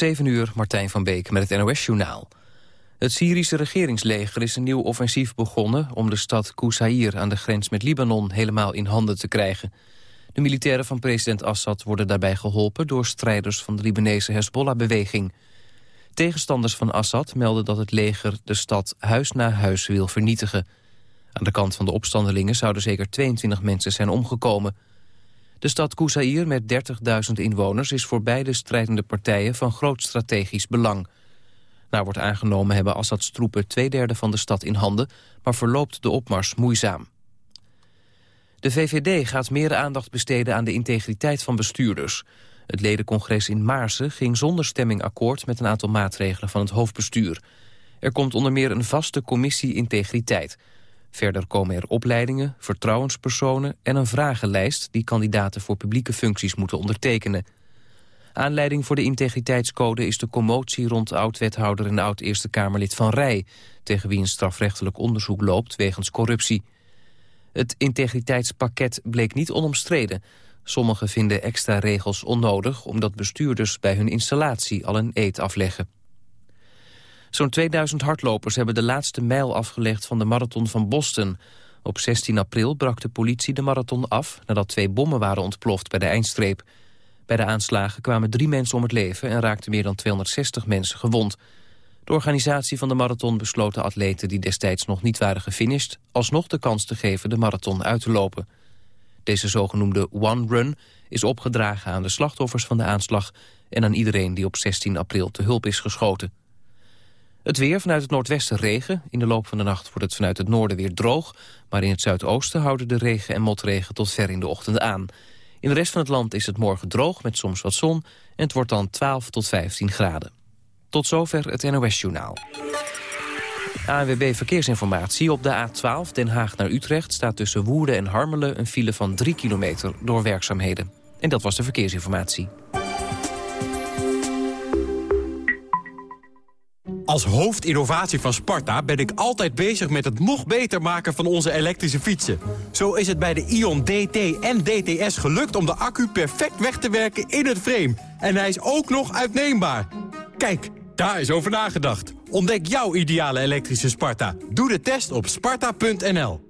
7 uur, Martijn van Beek met het NOS-journaal. Het Syrische regeringsleger is een nieuw offensief begonnen... om de stad Qusayr aan de grens met Libanon helemaal in handen te krijgen. De militairen van president Assad worden daarbij geholpen... door strijders van de Libanese Hezbollah-beweging. Tegenstanders van Assad melden dat het leger de stad huis na huis wil vernietigen. Aan de kant van de opstandelingen zouden zeker 22 mensen zijn omgekomen... De stad Qusayr met 30.000 inwoners is voor beide strijdende partijen van groot strategisch belang. Nou wordt aangenomen hebben Assads troepen twee derde van de stad in handen, maar verloopt de opmars moeizaam. De VVD gaat meer aandacht besteden aan de integriteit van bestuurders. Het ledencongres in Maarsen ging zonder stemming akkoord met een aantal maatregelen van het hoofdbestuur. Er komt onder meer een vaste commissie integriteit. Verder komen er opleidingen, vertrouwenspersonen en een vragenlijst... die kandidaten voor publieke functies moeten ondertekenen. Aanleiding voor de integriteitscode is de commotie rond oud-wethouder... en oud-Eerste Kamerlid Van Rij... tegen wie een strafrechtelijk onderzoek loopt wegens corruptie. Het integriteitspakket bleek niet onomstreden. Sommigen vinden extra regels onnodig... omdat bestuurders bij hun installatie al een eed afleggen. Zo'n 2000 hardlopers hebben de laatste mijl afgelegd van de marathon van Boston. Op 16 april brak de politie de marathon af... nadat twee bommen waren ontploft bij de eindstreep. Bij de aanslagen kwamen drie mensen om het leven... en raakten meer dan 260 mensen gewond. De organisatie van de marathon besloot de atleten... die destijds nog niet waren gefinished... alsnog de kans te geven de marathon uit te lopen. Deze zogenoemde One Run is opgedragen aan de slachtoffers van de aanslag... en aan iedereen die op 16 april te hulp is geschoten. Het weer vanuit het noordwesten regen. In de loop van de nacht wordt het vanuit het noorden weer droog. Maar in het zuidoosten houden de regen en motregen tot ver in de ochtend aan. In de rest van het land is het morgen droog met soms wat zon. En het wordt dan 12 tot 15 graden. Tot zover het NOS-journaal. ANWB Verkeersinformatie. Op de A12 Den Haag naar Utrecht staat tussen Woerden en Harmelen... een file van 3 kilometer door werkzaamheden. En dat was de verkeersinformatie. Als hoofdinnovatie van Sparta ben ik altijd bezig met het nog beter maken van onze elektrische fietsen. Zo is het bij de Ion DT en DTS gelukt om de accu perfect weg te werken in het frame. En hij is ook nog uitneembaar. Kijk, daar is over nagedacht. Ontdek jouw ideale elektrische Sparta. Doe de test op sparta.nl.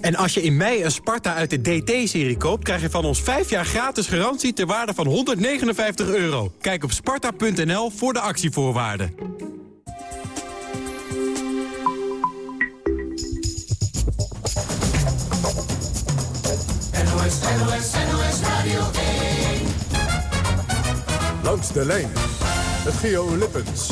En als je in mei een Sparta uit de DT-serie koopt... krijg je van ons 5 jaar gratis garantie ter waarde van 159 euro. Kijk op sparta.nl voor de actievoorwaarden. NOS, NOS, NOS Radio 1. Langs de lijn met Geo Lippens.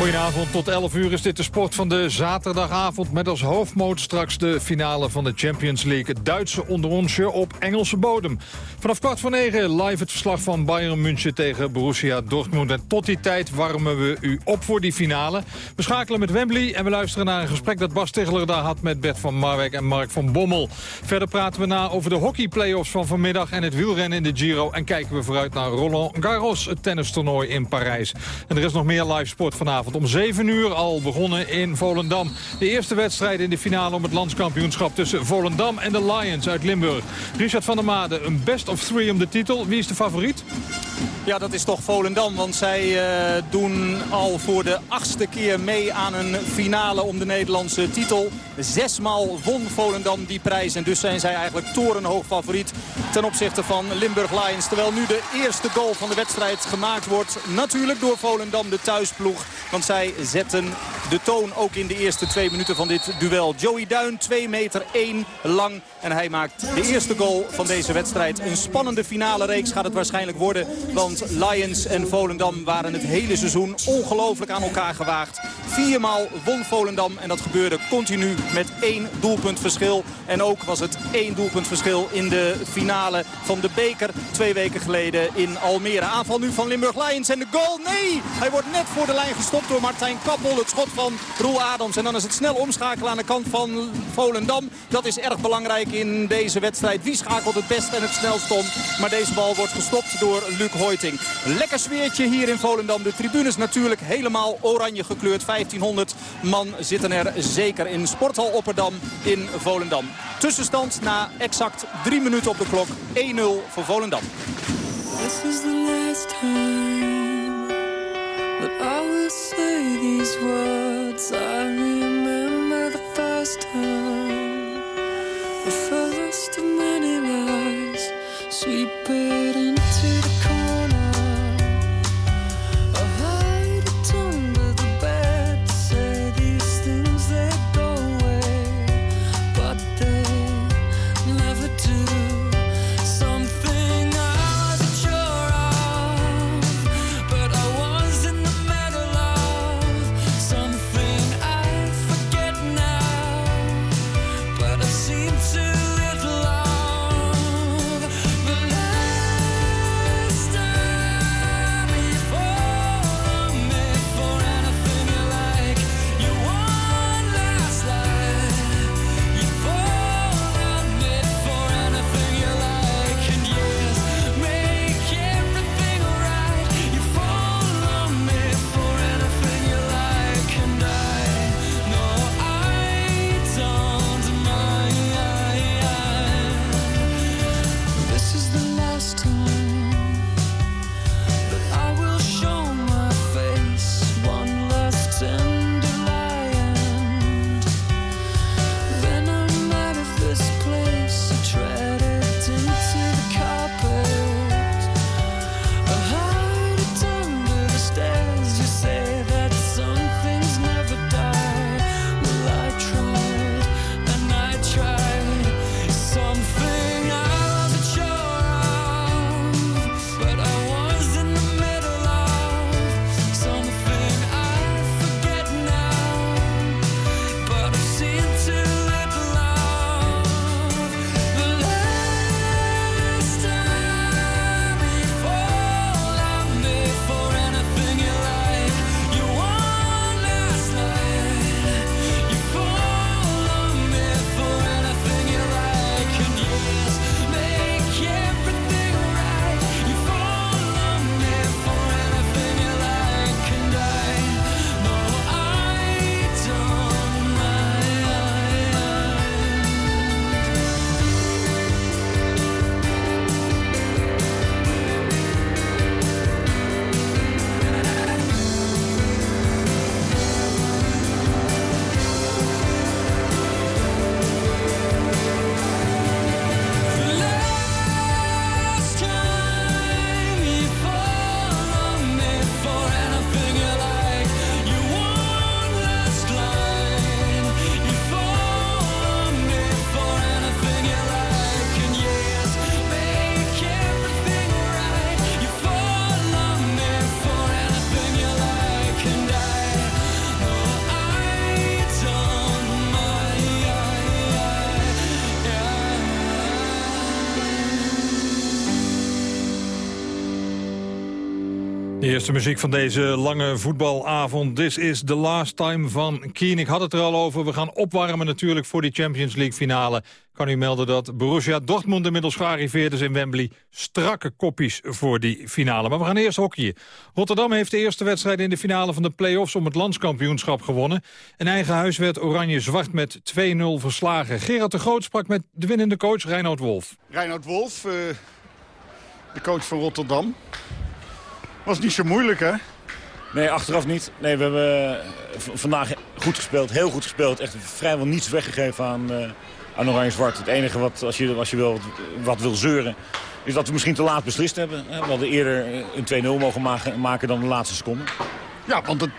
Goedenavond, tot 11 uur is dit de sport van de zaterdagavond... met als hoofdmoot straks de finale van de Champions League. Het Duitse onderonsje op Engelse bodem. Vanaf kwart voor negen live het verslag van Bayern München tegen Borussia Dortmund. En tot die tijd warmen we u op voor die finale. We schakelen met Wembley en we luisteren naar een gesprek... dat Bas Tegeler daar had met Bert van Marwijk en Mark van Bommel. Verder praten we na over de hockeyplayoffs van vanmiddag... en het wielrennen in de Giro. En kijken we vooruit naar Roland Garros, het tennistoernooi in Parijs. En er is nog meer live sport vanavond om 7 uur al begonnen in Volendam. De eerste wedstrijd in de finale om het landskampioenschap tussen Volendam en de Lions uit Limburg. Richard van der Made, een best of three om de titel. Wie is de favoriet? Ja, dat is toch Volendam. Want zij uh, doen al voor de achtste keer mee aan een finale om de Nederlandse titel. Zesmaal won Volendam die prijs. En dus zijn zij eigenlijk torenhoog favoriet ten opzichte van Limburg Lions. Terwijl nu de eerste goal van de wedstrijd gemaakt wordt. Natuurlijk door Volendam, de thuisploeg. Want zij zetten de toon ook in de eerste twee minuten van dit duel. Joey Duin, 2 meter 1 lang. En hij maakt de eerste goal van deze wedstrijd. Een spannende finale reeks gaat het waarschijnlijk worden. Want Lions en Volendam waren het hele seizoen ongelooflijk aan elkaar gewaagd. Viermaal won Volendam en dat gebeurde continu met één doelpunt verschil. En ook was het één doelpunt verschil in de finale van de beker twee weken geleden in Almere. Aanval nu van Limburg Lions en de goal. Nee, hij wordt net voor de lijn gestopt door Martijn Kappel. Het schot van Roel Adams. En dan is het snel omschakelen aan de kant van Volendam. Dat is erg belangrijk in deze wedstrijd. Wie schakelt het best en het snelst om? Maar deze bal wordt gestopt door Luc Hoiting. Lekker sfeertje hier in Volendam. De tribunes natuurlijk helemaal oranje gekleurd. 1500 man zitten er zeker in Sporthal Opperdam in Volendam. Tussenstand na exact drie minuten op de klok. 1-0 voor Volendam. This is the last time that I will say these words. I remember the first time, the first of many lies, sweep it eerste muziek van deze lange voetbalavond. This is the last time van Keen. Ik had het er al over. We gaan opwarmen natuurlijk voor die Champions League finale. Kan u melden dat Borussia Dortmund inmiddels gearriveerd is in Wembley. Strakke koppies voor die finale. Maar we gaan eerst hockeyen. Rotterdam heeft de eerste wedstrijd in de finale van de play-offs om het landskampioenschap gewonnen. In eigen huis werd Oranje-Zwart met 2-0 verslagen. Gerard de Groot sprak met de winnende coach Reinoud Wolf. Reinoud Wolf, eh, de coach van Rotterdam. Was niet zo moeilijk, hè? Nee, achteraf niet. Nee, we hebben eh, vandaag goed gespeeld, heel goed gespeeld. Echt vrijwel niets weggegeven aan, eh, aan Oranje-Zwart. Het enige wat, als je, als je wil, wat wil zeuren, is dat we misschien te laat beslist hebben. We hadden eerder eh, een 2-0 mogen maken, dan de laatste seconde. Ja, want het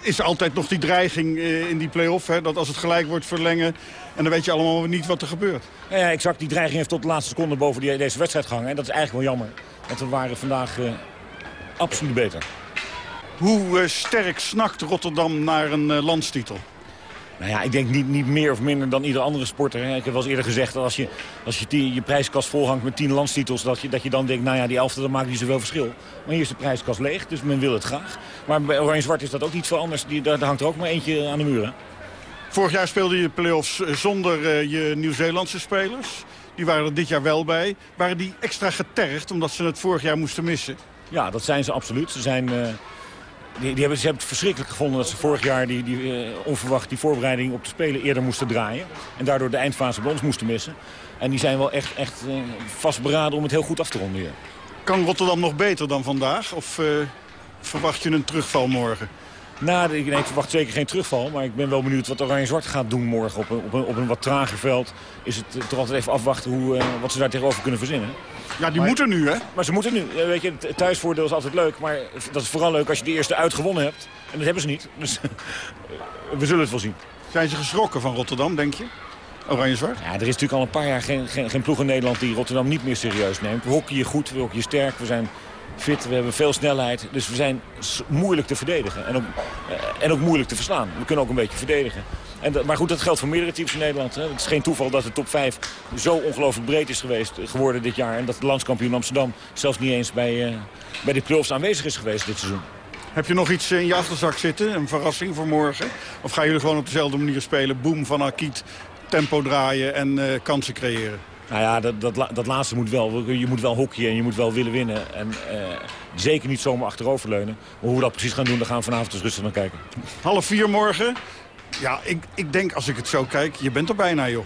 is altijd nog die dreiging in die play-off, hè? Dat als het gelijk wordt verlengen... en dan weet je allemaal niet wat er gebeurt. Nou ja, exact. Die dreiging heeft tot de laatste seconde boven die, deze wedstrijd gehangen. En dat is eigenlijk wel jammer. Want we waren vandaag absoluut beter. Hoe eh, sterk snakt Rotterdam naar een eh, landstitel? Nou ja, ik denk niet, niet meer of minder dan ieder andere sporter. Hè. Ik heb wel eens eerder gezegd dat als je, als je die, je prijskast volhangt met tien landstitels... Dat je, dat je dan denkt, nou ja, die elfde, dat maakt niet zoveel verschil. Maar hier is de prijskast leeg, dus men wil het graag. Maar bij Oranje-Zwart is dat ook niet veel anders. Die, daar, hangt er ook maar eentje aan de muur. Hè. Vorig jaar speelde je play-offs eh, zonder je Nieuw-Zeelandse spelers. Die waren er dit jaar wel bij. Waren die extra getergd omdat ze het vorig jaar moesten missen? Ja, dat zijn ze absoluut. Ze, zijn, eh, die, die hebben, ze hebben het verschrikkelijk gevonden dat ze vorig jaar die, die, eh, onverwacht die voorbereiding op de Spelen eerder moesten draaien. En daardoor de eindfase bij ons moesten missen. En die zijn wel echt, echt eh, vastberaden om het heel goed af te ronden. hier. Kan Rotterdam nog beter dan vandaag? Of verwacht je een terugval morgen? Nou, ik, nee, ik verwacht zeker geen terugval. Maar ik ben wel benieuwd wat Oranje-Zwart gaat doen morgen. Op een, op, een, op een wat trager veld is het eh, toch altijd even afwachten hoe, eh, wat ze daar tegenover kunnen verzinnen. Ja, die Maar- moeten nu, hè? Maar ze moeten nu. Weet je, het thuisvoordeel is altijd leuk. Maar dat is vooral leuk als je de eerste uitgewonnen hebt. En dat hebben ze niet. Dus we zullen het wel zien. Zijn ze geschrokken van Rotterdam, denk je? Oranje-zwart? Ja, er is natuurlijk al een paar jaar geen, geen, geen ploeg in Nederland die Rotterdam niet meer serieus neemt. We hockeyen goed, we hockeyen sterk, we zijn fit, we hebben veel snelheid. Dus we zijn moeilijk te verdedigen en ook, eh, en ook moeilijk te verslaan. We kunnen ook een beetje verdedigen. En maar goed, dat geldt voor meerdere teams in Nederland. Hè. Het is geen toeval dat de top 5 zo ongelooflijk breed is geweest, geworden dit jaar. En dat de landskampioen Amsterdam zelfs niet eens bij, eh, bij de play-offs aanwezig is geweest dit seizoen. Heb je nog iets in je achterzak zitten? Een verrassing voor morgen? Of gaan jullie gewoon op dezelfde manier spelen? Boom van Akiet, tempo draaien en eh, kansen creëren? Nou ja, dat, dat, dat laatste moet wel. Je moet wel hockeyen en je moet wel willen winnen. En eh, zeker niet zomaar achteroverleunen. Maar hoe we dat precies gaan doen, daar gaan we vanavond eens rustig naar kijken. Half vier morgen. Ja, ik, ik denk als ik het zo kijk, je bent er bijna, joh.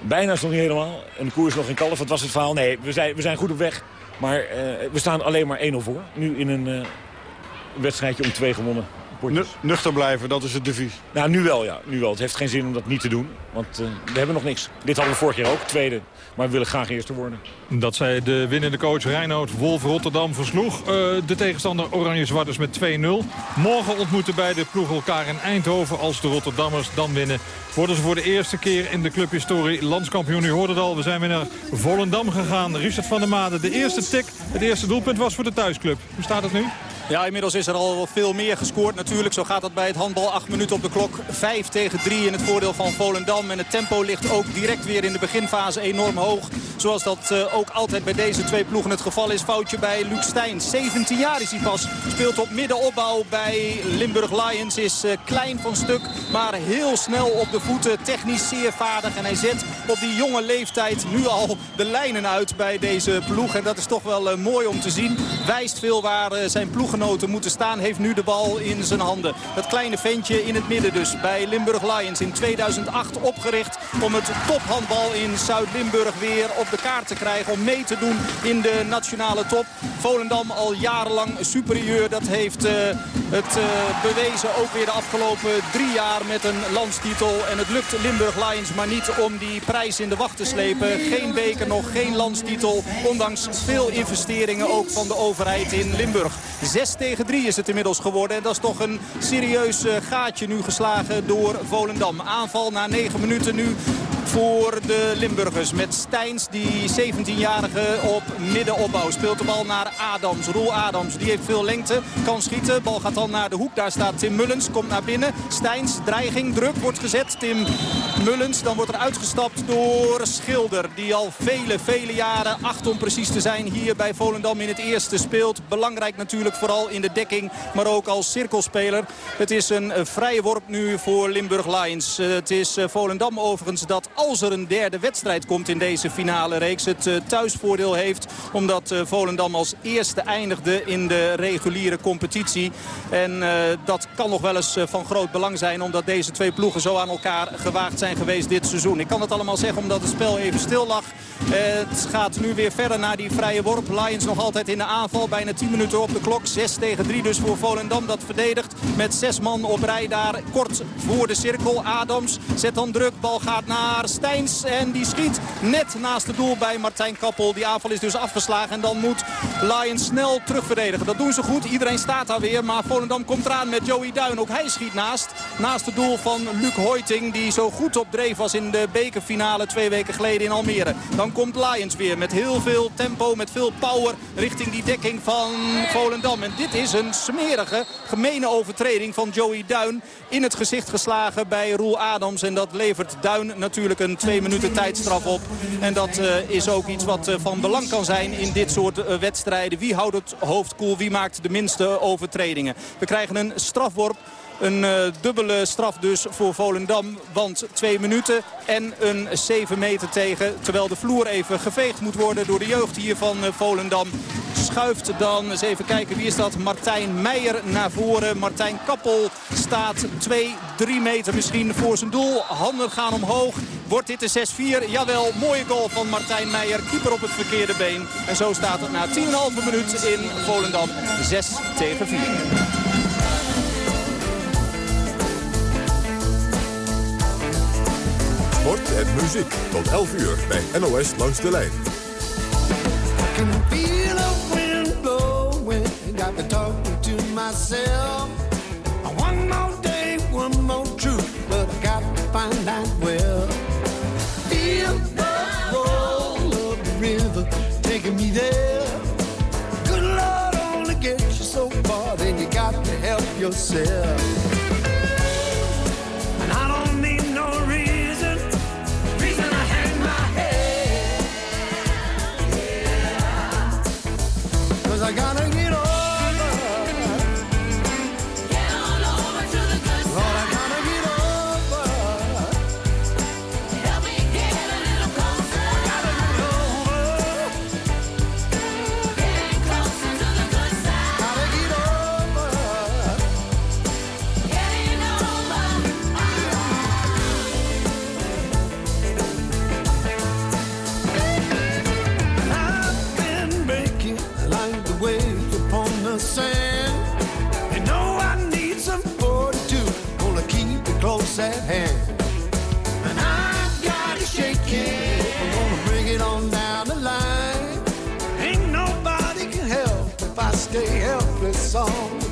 Bijna is nog niet helemaal. En de koers nog in kalf. Wat was het verhaal? Nee, we zijn, we zijn goed op weg. Maar eh, we staan alleen maar 1-0 voor. Nu in een eh, wedstrijdje om twee gewonnen. Nuchter blijven, dat is het devies. Nou, nu wel, ja. Nu wel. Het heeft geen zin om dat niet te doen. Want eh, we hebben nog niks. Dit hadden we vorig jaar ook, tweede. Maar we willen graag eerste worden. Dat zei de winnende coach Reinoud Wolf Rotterdam versloeg. Eh, de tegenstander Oranje-Zwart is met 2-0. Morgen ontmoeten beide ploegen elkaar in Eindhoven. Als de Rotterdammers dan winnen, worden ze voor de eerste keer in de clubhistorie landskampioen. U hoorde het al, we zijn weer naar Volendam gegaan. Richard van der Made, de eerste tik, het eerste doelpunt was voor de thuisclub. Hoe staat het nu? Ja, inmiddels is er al veel meer gescoord natuurlijk. Zo gaat dat bij het handbal. 8 minuten op de klok. 5 tegen 3 in het voordeel van Volendam. En het tempo ligt ook direct weer in de beginfase enorm hoog. Zoals dat eh, ook altijd bij deze twee ploegen het geval is. Foutje bij Luc Stijn. 17 jaar is hij pas. Speelt op middenopbouw bij Limburg Lions. Is eh, klein van stuk, maar heel snel op de voeten. Technisch zeer vaardig. En hij zet op die jonge leeftijd nu al de lijnen uit bij deze ploeg. En dat is toch wel eh, mooi om te zien. Wijst veel waar zijn moeten staan. Heeft nu de bal in zijn handen. Dat kleine ventje in het midden dus bij Limburg Lions. In 2008 opgericht om het tophandbal in Zuid-Limburg weer op de kaart te krijgen. Om mee te doen in de nationale top. Volendam al jarenlang superieur. Dat heeft eh, het eh, bewezen ook weer de afgelopen drie jaar met een landstitel. En het lukt Limburg Lions maar niet om die prijs in de wacht te slepen. Geen beker nog, geen landstitel. Ondanks veel investeringen ook van de overheid in Limburg. 6 tegen 3 is het inmiddels geworden. En dat is toch een serieus eh, gaatje nu geslagen door Volendam. Aanval na 9 minuten nu voor de Limburgers. Met Steins, die 17-jarige op middenopbouw. Speelt de bal naar Adams. Roel Adams, die heeft veel lengte. Kan schieten. Bal gaat dan naar de hoek. Daar staat Tim Mullens. Komt naar binnen. Steins, dreiging, druk wordt gezet. Tim Mullens, dan wordt er uitgestapt door Schilder. Die al vele, vele jaren, acht om precies te zijn, hier bij Volendam in het eerste speelt. Belangrijk natuurlijk vooral in de dekking, maar ook als cirkelspeler. Het is een vrije worp nu voor Limburg Lions. Het is eh, Volendam overigens dat als er een derde wedstrijd komt in deze finale reeks... het eh, thuisvoordeel heeft omdat eh, Volendam als eerste eindigde in de reguliere competitie. En eh, dat kan nog wel eens van groot belang zijn omdat deze twee ploegen zo aan elkaar gewaagd zijn geweest dit seizoen. Ik kan het allemaal zeggen omdat het spel even stil lag. Het gaat nu weer verder naar die vrije worp. Lions nog altijd in de aanval. Bijna 10 minuten op de klok. 6 tegen 3 dus voor Volendam. Dat verdedigt met zes man op rij daar. Kort voor de cirkel. Adams zet dan druk. Bal gaat naar Steins. En die schiet net naast het doel bij Martijn Kappel. Die aanval is dus afgeslagen. En dan moet Lions snel terugverdedigen. Dat doen ze goed. Iedereen staat daar weer. Maar Volendam komt eraan met Joey Duin. Ook hij schiet naast. Naast het doel van Luc Hoiting. Die zo goed op dreef was in de bekerfinale twee weken geleden in Almere. Dan komt Lions weer met heel veel tempo. Met veel power richting die dekking van Volendam. En dit is een smerige, gemene overtreding van Joey Duin. In het gezicht geslagen bij Roel Adams. En dat levert Duin natuurlijk een twee minuten tijdstraf op. En dat uh, is ook iets wat uh, van belang kan zijn in dit soort uh, wedstrijden. Wie houdt het hoofd koel? Wie maakt de minste overtredingen? We krijgen een strafworp. Een dubbele straf dus voor Volendam. Want twee minuten en een 7 meter tegen. Terwijl de vloer even geveegd moet worden door de jeugd hier van Volendam. Schuift dan, eens even kijken wie is dat, Martijn Meijer naar voren. Martijn Kappel staat 2, 3 meter misschien voor zijn doel. Handen gaan omhoog. Wordt dit de 6-4? Jawel, mooie goal van Martijn Meijer. Keeper op het verkeerde been. En zo staat het na 10,5 minuut in Volendam 6 tegen 4. Sport en muziek tot 11 uur bij NOS Langs de Lijn. Yourself. If I stay helpless all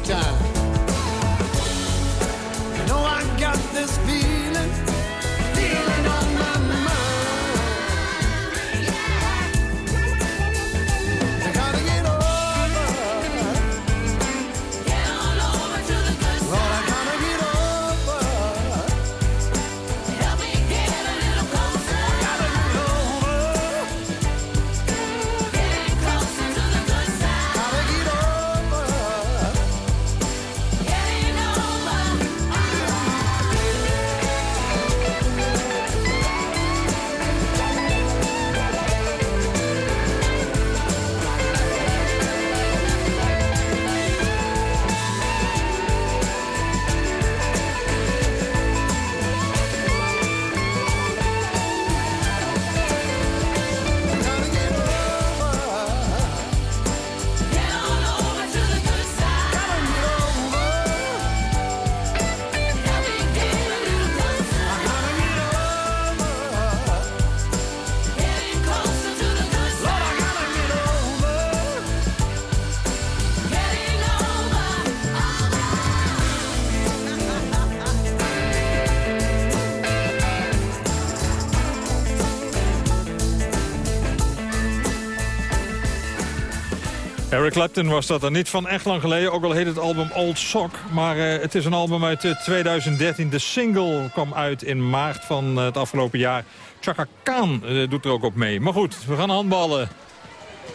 Clapton was dat er niet van echt lang geleden. Ook al heet het album Old Sock. Maar uh, het is een album uit uh, 2013. De single kwam uit in maart van uh, het afgelopen jaar. Chaka Khan doet er ook op mee. Maar goed, we gaan handballen.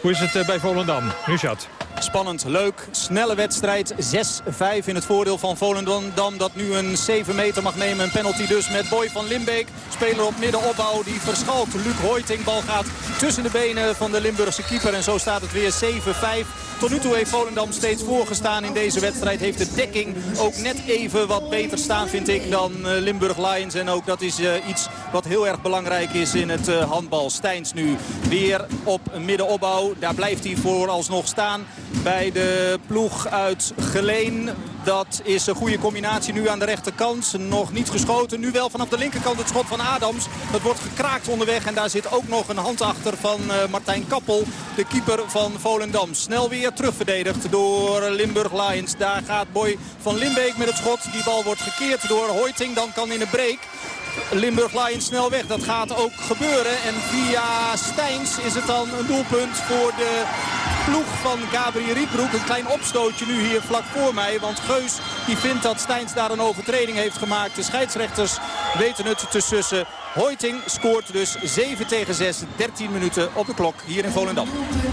Hoe is het bij Volendam? Richard. Spannend, leuk, snelle wedstrijd. 6-5 in het voordeel van Volendam. Dat nu een 7 meter mag nemen. Een penalty dus met Boy van Limbeek. Speler op middenopbouw. Die verschalkt Luc Hoiting. Bal gaat tussen de benen van de Limburgse keeper. En zo staat het weer 7-5. Tot nu toe heeft Volendam steeds voorgestaan in deze wedstrijd. Heeft de dekking ook net even wat beter staan vind ik dan Limburg Lions. En ook dat is uh, iets wat heel erg belangrijk is in het uh, handbal. Steins nu weer op middenopbouw. Daar blijft hij vooralsnog staan bij de ploeg uit Geleen. Dat is een goede combinatie nu aan de rechterkant. Nog niet geschoten. Nu wel vanaf de linkerkant het schot van Adams. Dat wordt gekraakt onderweg. En daar zit ook nog een hand achter van uh, Martijn Kappel. De keeper van Volendam. Snel weer terugverdedigd door Limburg Lions. Daar gaat Boy van Limbeek met het schot. Die bal wordt gekeerd door Hoiting. Dan kan in de break Limburg Lions snel weg. Dat gaat ook gebeuren. En via Steins is het dan een doelpunt voor de ploeg van Gabriel Rietbroek. Een klein opstootje nu hier vlak voor mij. Want Geus die vindt dat Steins daar een overtreding heeft gemaakt. De scheidsrechters weten het te sussen. Hoiting scoort dus 7 tegen 6, 13 minuten op de klok hier in Volendam.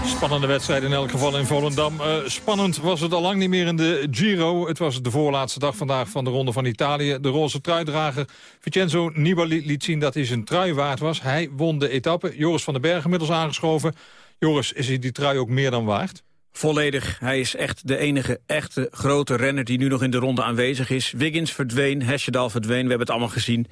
Spannende wedstrijd in elk geval in Volendam. Uh, spannend was het al lang niet meer in de Giro. Het was de voorlaatste dag vandaag van de Ronde van Italië. De roze truidrager Vincenzo Nibali liet zien dat hij zijn trui waard was. Hij won de etappe. Joris van den Berg inmiddels aangeschoven. Joris, is hij die trui ook meer dan waard? Volledig. Hij is echt de enige echte grote renner die nu nog in de ronde aanwezig is. Wiggins verdween, Hesjedal verdween, we hebben het allemaal gezien.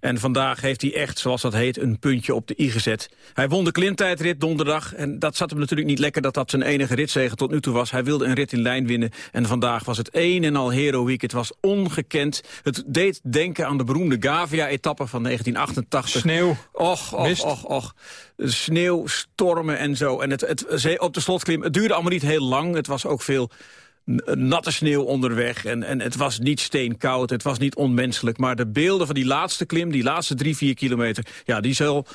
En vandaag heeft hij echt, zoals dat heet, een puntje op de i gezet. Hij won de klimtijdrit donderdag. En dat zat hem natuurlijk niet lekker dat dat zijn enige ritzegen tot nu toe was. Hij wilde een rit in lijn winnen. En vandaag was het een en al heroïek. Het was ongekend. Het deed denken aan de beroemde Gavia-etappe van 1988. Sneeuw. Och, och, Mist. och, och. Sneeuw, stormen en zo. En het, het, op de slotklim, het duurde allemaal niet heel lang. Het was ook veel natte sneeuw onderweg. En, en het was niet steenkoud, het was niet onmenselijk. Maar de beelden van die laatste klim, die laatste drie, vier kilometer... ja, die zal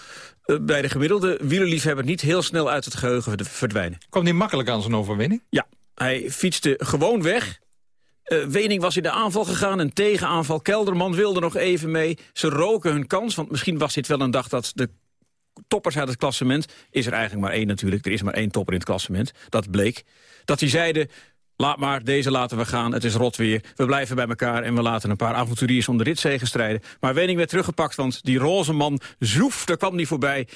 uh, bij de gemiddelde wielerliefhebber niet heel snel uit het geheugen verdwijnen. Kwam niet makkelijk aan zijn overwinning? Ja, hij fietste gewoon weg. Uh, Wening was in de aanval gegaan, een tegenaanval. Kelderman wilde nog even mee. Ze roken hun kans, want misschien was dit wel een dag dat de toppers uit het klassement... is er eigenlijk maar één natuurlijk, er is maar één topper in het klassement. Dat bleek. Dat die zeiden, Laat maar, deze laten we gaan, het is rot weer. We blijven bij elkaar en we laten een paar avonturiers om de ritzegen strijden. Maar Wening werd teruggepakt, want die roze man, zoef, daar kwam die voorbij.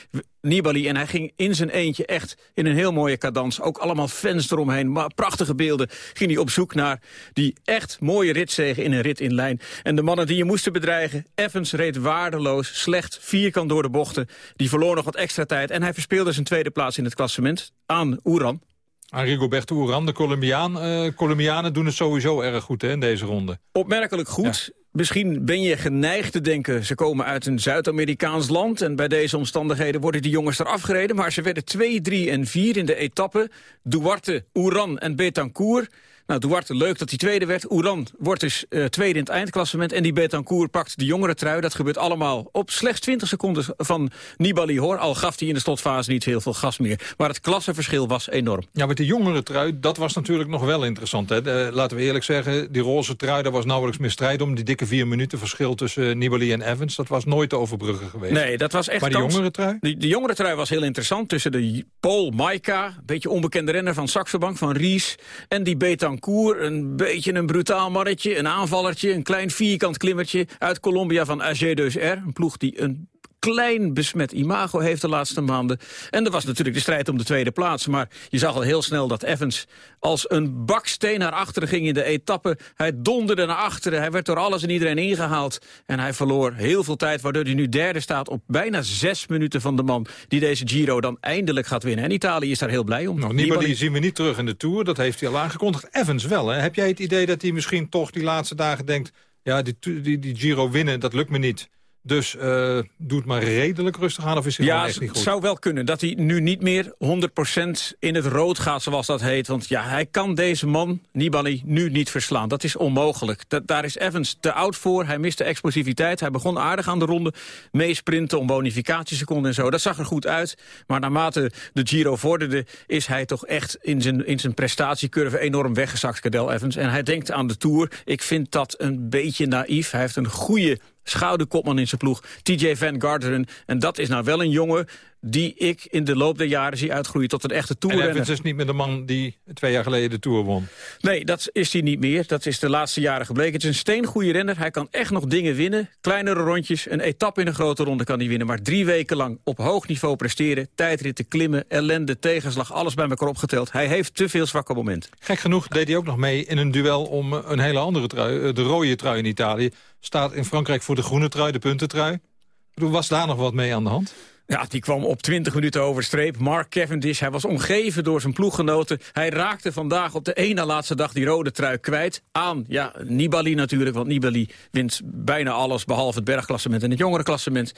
Nibali, en hij ging in zijn eentje echt in een heel mooie cadans. Ook allemaal fans eromheen, maar prachtige beelden. Ging hij op zoek naar die echt mooie ritzegen in een rit in lijn. En de mannen die je moesten bedreigen, Evans reed waardeloos, slecht, vierkant door de bochten. Die verloor nog wat extra tijd en hij verspeelde zijn tweede plaats in het klassement aan Oeran. Aan Rigoberto Uran, de Colombiaan. Uh, Colombianen doen het sowieso erg goed hè, in deze ronde. Opmerkelijk goed. Ja. Misschien ben je geneigd te denken, ze komen uit een Zuid-Amerikaans land... en bij deze omstandigheden worden die jongens eraf gereden. Maar ze werden 2, 3 en 4 in de etappe. Duarte, Uran en Betancourt... Nou, Duarte, leuk dat hij tweede werd. Oeran wordt dus uh, tweede in het eindklassement. En die Betancourt pakt de jongere trui. Dat gebeurt allemaal op slechts 20 seconden van Nibali, hoor. Al gaf hij in de slotfase niet heel veel gas meer. Maar het klassenverschil was enorm. Ja, met de jongere trui, dat was natuurlijk nog wel interessant. Hè? De, laten we eerlijk zeggen, die roze trui, daar was nauwelijks meer strijd om. Die dikke vier minuten verschil tussen Nibali en Evans, dat was nooit te overbruggen geweest. Nee, dat was echt Maar de jongere trui? De, de jongere trui was heel interessant tussen de Paul Maika, een beetje onbekende renner van Saxo Bank, van Ries, en die Betancourt, een beetje een brutaal mannetje, een aanvallertje, een klein vierkant klimmertje uit Colombia van AG2R. Een ploeg die een klein besmet imago heeft de laatste maanden. En er was natuurlijk de strijd om de tweede plaats. Maar je zag al heel snel dat Evans als een baksteen naar achteren ging in de etappe. Hij donderde naar achteren. Hij werd door alles en iedereen ingehaald. En hij verloor heel veel tijd, waardoor hij nu derde staat... op bijna zes minuten van de man die deze Giro dan eindelijk gaat winnen. En Italië is daar heel blij om. Nou, Nibali zien we niet terug in de Tour, dat heeft hij al aangekondigd. Evans wel, hè? Heb jij het idee dat hij misschien toch die laatste dagen denkt... ja, die, die, die Giro winnen, dat lukt me niet... Dus uh, doe het maar redelijk rustig aan, of is hij ja, echt niet goed? het zou wel kunnen dat hij nu niet meer 100% in het rood gaat, zoals dat heet. Want ja, hij kan deze man, Nibali, nu niet verslaan. Dat is onmogelijk. Da daar is Evans te oud voor. Hij miste explosiviteit. Hij begon aardig aan de ronde. Meesprinten om bonificatieseconden en zo. Dat zag er goed uit. Maar naarmate de Giro vorderde, is hij toch echt in zijn, in zijn prestatiecurve enorm weggezakt, Cadel Evans. En hij denkt aan de Tour. Ik vind dat een beetje naïef. Hij heeft een goede schouderkopman in zijn ploeg, TJ Van Garderen. En dat is nou wel een jongen die ik in de loop der jaren zie uitgroeien tot een echte En toerrenner. Evans is niet meer de man die twee jaar geleden de Tour won. Nee, dat is hij niet meer. Dat is de laatste jaren gebleken. Het is een steengoede renner. Hij kan echt nog dingen winnen. Kleinere rondjes, een etappe in een grote ronde kan hij winnen. Maar drie weken lang op hoog niveau presteren. Tijdritten, klimmen, ellende, tegenslag, alles bij elkaar opgeteld. Hij heeft te veel zwakke momenten. Gek genoeg deed hij ook nog mee in een duel om een hele andere trui. eh, De rode trui in Italië. Staat in Frankrijk voor de groene trui, de puntentrui. Ik bedoel, Was daar nog wat mee aan de hand? Ja, die kwam op 20 minuten over streep. Mark Cavendish, hij was omgeven door zijn ploeggenoten. Hij raakte vandaag op de ene laatste dag die rode trui kwijt. Aan, ja, Nibali natuurlijk, want Nibali wint bijna alles... behalve het bergklassement en het jongerenklassement.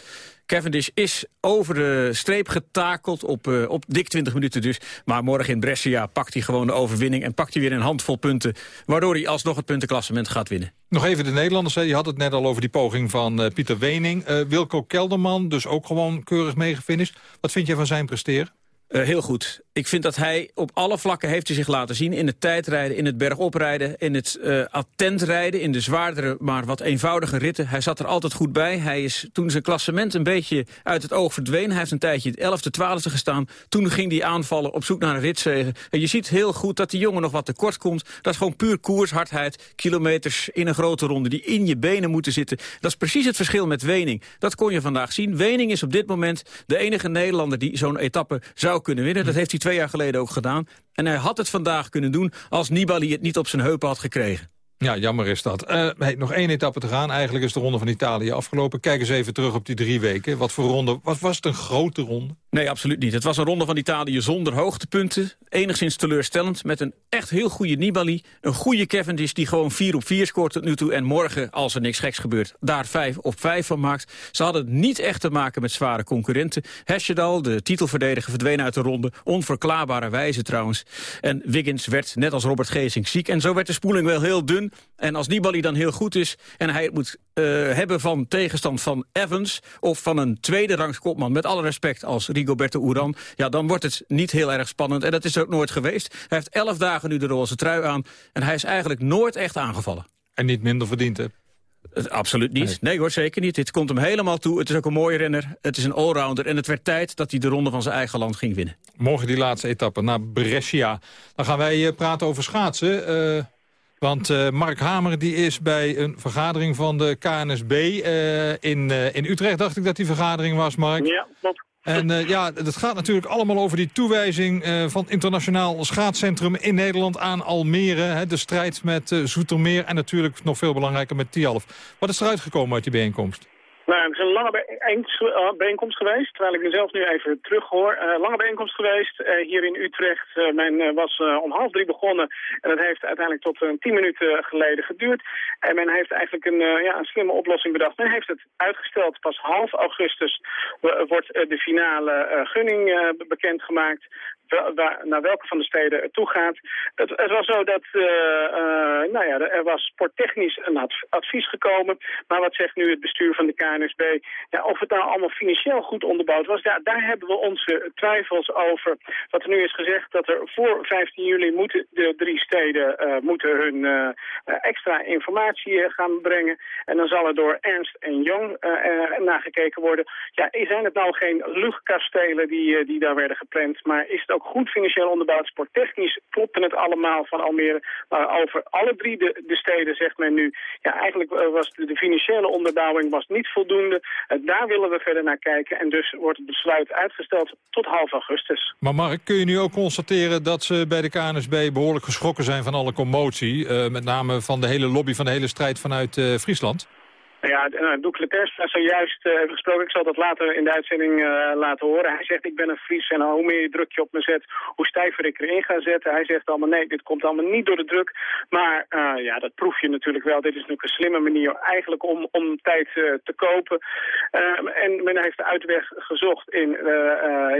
Cavendish is over de streep getakeld, op, uh, op dik 20 minuten dus. Maar morgen in Brescia pakt hij gewoon de overwinning... en pakt hij weer een handvol punten... waardoor hij alsnog het puntenklassement gaat winnen. Nog even de Nederlanders. Je had het net al over die poging van uh, Pieter Wening. Uh, Wilco Kelderman, dus ook gewoon keurig meegefinished. Wat vind je van zijn presteren? Heel goed. Ik vind dat hij op alle vlakken heeft hij zich laten zien. In het tijdrijden, in het bergoprijden, in het uh, attentrijden... in de zwaardere, maar wat eenvoudige ritten. Hij zat er altijd goed bij. Hij is toen zijn klassement een beetje uit het oog verdween. Hij heeft een tijdje 11e, 12e gestaan. Toen ging hij aanvallen op zoek naar een ritzegen. En je ziet heel goed dat die jongen nog wat tekort komt. Dat is gewoon puur koershardheid. Kilometers in een grote ronde die in je benen moeten zitten. Dat is precies het verschil met Wening. Dat kon je vandaag zien. Wening is op dit moment de enige Nederlander die zo'n etappe zou kunnen winnen. Dat heeft hij twee jaar geleden ook gedaan. En hij had het vandaag kunnen doen als Nibali het niet op zijn heupen had gekregen. Ja, jammer is dat. Uh, hey, nog één etappe te gaan. Eigenlijk is de ronde van Italië afgelopen. Kijk eens even terug op die drie weken. Wat voor ronde? Was, was het een grote ronde? Nee, absoluut niet. Het was een ronde van Italië zonder hoogtepunten. Enigszins teleurstellend. Met een echt heel goede Nibali. Een goede Cavendish die gewoon 4 op 4 scoort tot nu toe. En morgen, als er niks geks gebeurt, daar 5 op 5 van maakt. Ze hadden niet echt te maken met zware concurrenten. Hesjedal, de titelverdediger, verdween uit de ronde. Onverklaarbare wijze trouwens. En Wiggins werd, net als Robert Geesink, ziek. En zo werd de spoeling wel heel dun. En als Nibali dan heel goed is en hij het moet uh, hebben van tegenstand van Evans... of van een tweede rangs kopman, met alle respect als Rigoberto Uran... ja, dan wordt het niet heel erg spannend. En dat is ook nooit geweest. Hij heeft elf dagen nu de roze trui aan... en hij is eigenlijk nooit echt aangevallen. En niet minder verdiend, hè? Absoluut niet. Nee. nee. hoor, zeker niet. Dit komt hem helemaal toe. Het is ook een mooie renner. Het is een allrounder. En het werd tijd dat hij de ronde van zijn eigen land ging winnen. Morgen die laatste etappe naar Brescia. Dan gaan wij uh, praten over schaatsen. Uh... Want uh, Mark Hamer die is bij een vergadering van de KNSB uh, in, uh, in Utrecht. Dacht ik dat die vergadering was, Mark. Ja, klopt. En ja, het gaat natuurlijk allemaal over die toewijzing van internationaal schaatscentrum in Nederland aan Almere. Hè, de strijd met Zoetermeer en natuurlijk nog veel belangrijker met Tialf. Wat is er uitgekomen uit die bijeenkomst? Nou, het is een lange bijeenkomst geweest, terwijl ik mezelf nu even terug hoor. Uh, lange bijeenkomst geweest uh, hier in Utrecht. Uh, men was om half drie begonnen en dat heeft uiteindelijk tot tien minuten geleden geduurd. En men heeft eigenlijk een, ja, een slimme oplossing bedacht. Men heeft het uitgesteld. Pas half augustus wordt de finale gunning bekendgemaakt naar welke van de steden het toe gaat. Het, het was zo dat, uh, uh, nou ja, er was sporttechnisch een advies gekomen. Maar wat zegt nu het bestuur van de KNSB? Ja, of het nou allemaal financieel goed onderbouwd was, ja, daar hebben we onze twijfels over. Wat er nu is gezegd, dat er voor 15 juli moeten de drie steden uh, moeten hun extra informatie gaan brengen. En dan zal er door Ernst en Jong nagekeken worden. Ja, zijn het nou geen luchtkastelen die, die daar werden gepland, maar is het ook goed financieel onderbouwd. Sporttechnisch klopte het allemaal van Almere. Maar over alle drie de, de steden zegt men nu... ja, eigenlijk was de, financiële onderbouwing was niet voldoende. Uh, daar willen we verder naar kijken. En dus wordt het besluit uitgesteld tot half augustus. Maar Mark, kun je nu ook constateren dat ze bij de KNSB... behoorlijk geschrokken zijn van alle commotie? Uh, met name van de hele lobby, van de hele strijd vanuit uh, Friesland? Ja, uh, Doek Leters zojuist uh, gesproken. Ik zal dat later in de uitzending uh, laten horen. Hij zegt, ik ben een Fries en hoe meer druk je op me zet, hoe stijver ik erin ga zetten. Hij zegt allemaal, nee, dit komt allemaal niet door de druk. Maar ja, dat proef je natuurlijk wel. Dit is natuurlijk een slimme manier eigenlijk om, om tijd te kopen. en men heeft de uitweg gezocht in,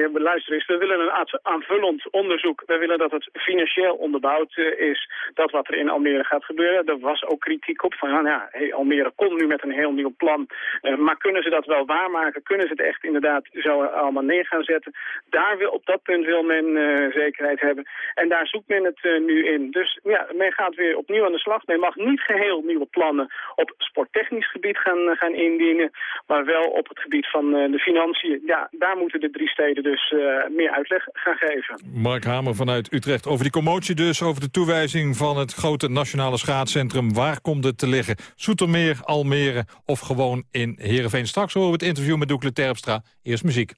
ja, luister eens, we willen een aanvullend onderzoek. We willen dat het financieel onderbouwd is, dat wat er in Almere gaat gebeuren. Er was ook kritiek op van, ja, hey, Almere komt nu met een heel nieuw plan. Uh, maar kunnen ze dat wel waarmaken? Kunnen ze het echt inderdaad zo allemaal neer gaan zetten? Daar wil, op dat punt wil men uh, zekerheid hebben. En daar zoekt men het uh, nu in. Dus ja, men gaat weer opnieuw aan de slag. Men mag niet geheel nieuwe plannen op sporttechnisch gebied gaan, gaan indienen. Maar wel op het gebied van de financiën. Ja, daar moeten de drie steden dus meer uitleg gaan geven. Mark Hamer vanuit Utrecht. Over die commotie dus, over de toewijzing van het grote nationale schaatscentrum. Waar komt het te liggen? Soetermeer, Almere of gewoon in Heerenveen. Straks horen we het interview met Doekle Terpstra. Eerst muziek.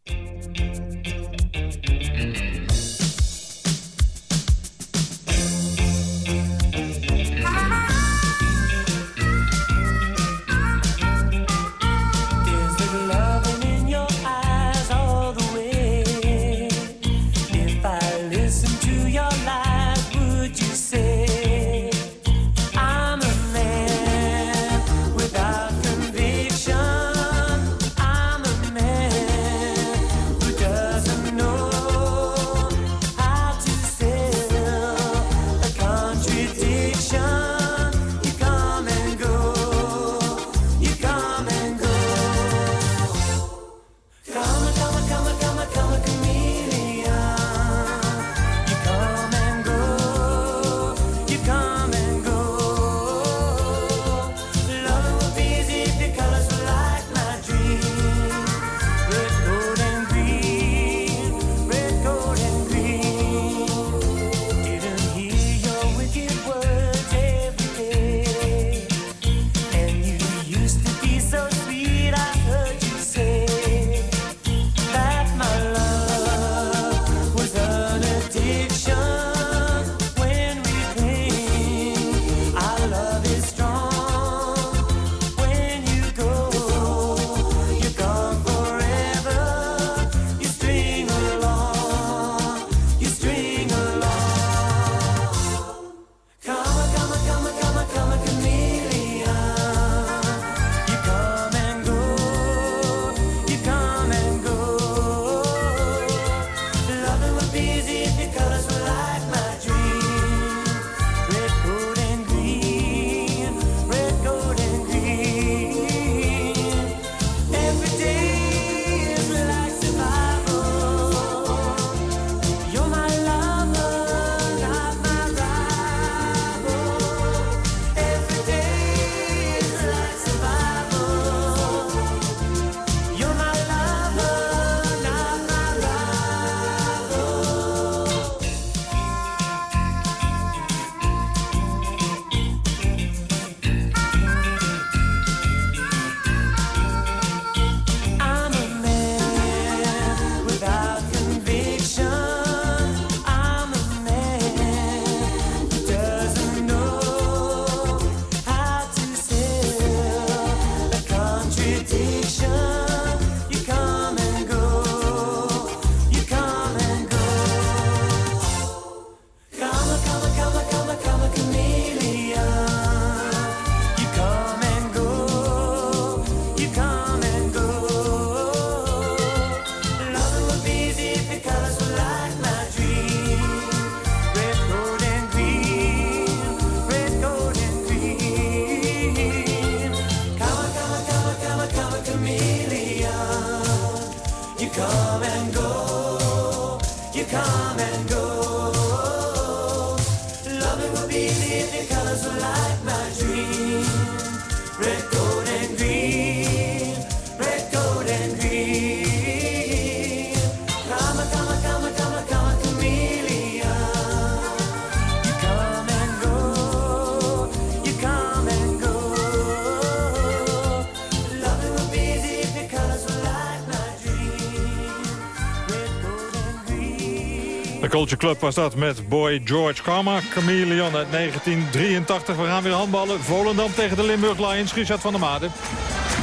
Club was dat met Boy George Karma, Chameleon uit 1983. We gaan weer handballen. Volendam tegen de Limburg Lions. Richard van der Made.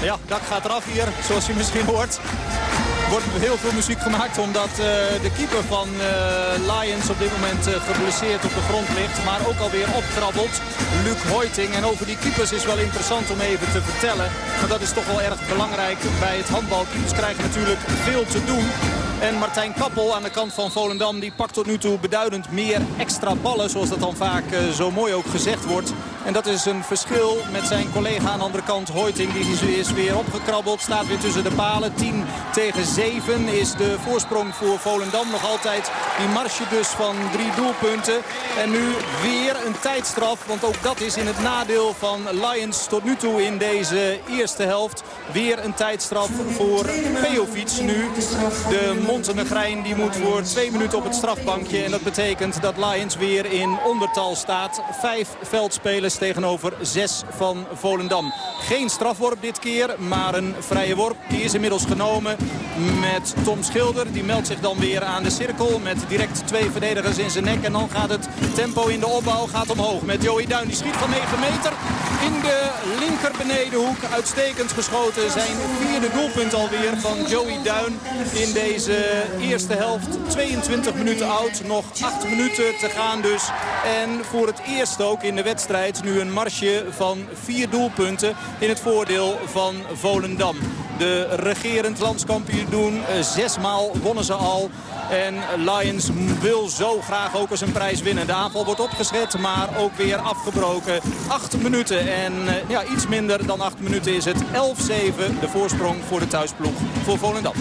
Ja, dak gaat eraf hier, zoals je misschien hoort. Wordt heel veel muziek gemaakt omdat eh, de keeper van eh, Lions op dit moment eh, geblesseerd op de grond ligt. Maar ook alweer opkrabbelt. Luc Hoiting. En over die keepers is wel interessant om even te vertellen. Maar dat is toch wel erg belangrijk bij het handbal. Keepers krijgen natuurlijk veel te doen. En Martijn Kappel aan de kant van Volendam die pakt tot nu toe beduidend meer extra ballen. Zoals dat dan vaak eh, zo mooi ook gezegd wordt. En dat is een verschil met zijn collega aan de andere kant Hoiting. Die is weer opgekrabbeld. Staat weer tussen de palen. 10 tegen 7 is de voorsprong voor Volendam. Nog altijd die marge dus van drie doelpunten. En nu weer een tijdstraf. Want ook dat is in het nadeel van Lions tot nu toe in deze eerste helft. Weer een tijdstraf voor Pejovic nu. De Montenegrijn die moet voor twee minuten op het strafbankje. En dat betekent dat Lions weer in ondertal staat. Vijf veldspelers tegenover zes van Volendam. Geen strafworp dit keer, maar een vrije worp. Die is inmiddels genomen met Tom Schilder. Die meldt zich dan weer aan de cirkel met direct twee verdedigers in zijn nek. En dan gaat het tempo in de opbouw gaat omhoog met Joey Duin. Die schiet van 9 meter in de linker benedenhoek. Uitstekend geschoten. Zijn vierde doelpunt alweer van Joey Duin in deze eerste helft. 22 minuten oud. Nog 8 minuten te gaan dus. En voor het eerst ook in de wedstrijd nu een marsje van vier doelpunten in het voordeel van Volendam. De regerend landskampioen. Eh, Zesmaal wonnen ze al. En Lions wil zo graag ook eens een prijs winnen. De aanval wordt opgezet, maar ook weer afgebroken. Acht minuten en eh, ja, iets minder dan acht minuten is het. 11-7 de voorsprong voor de thuisploeg voor Volendam.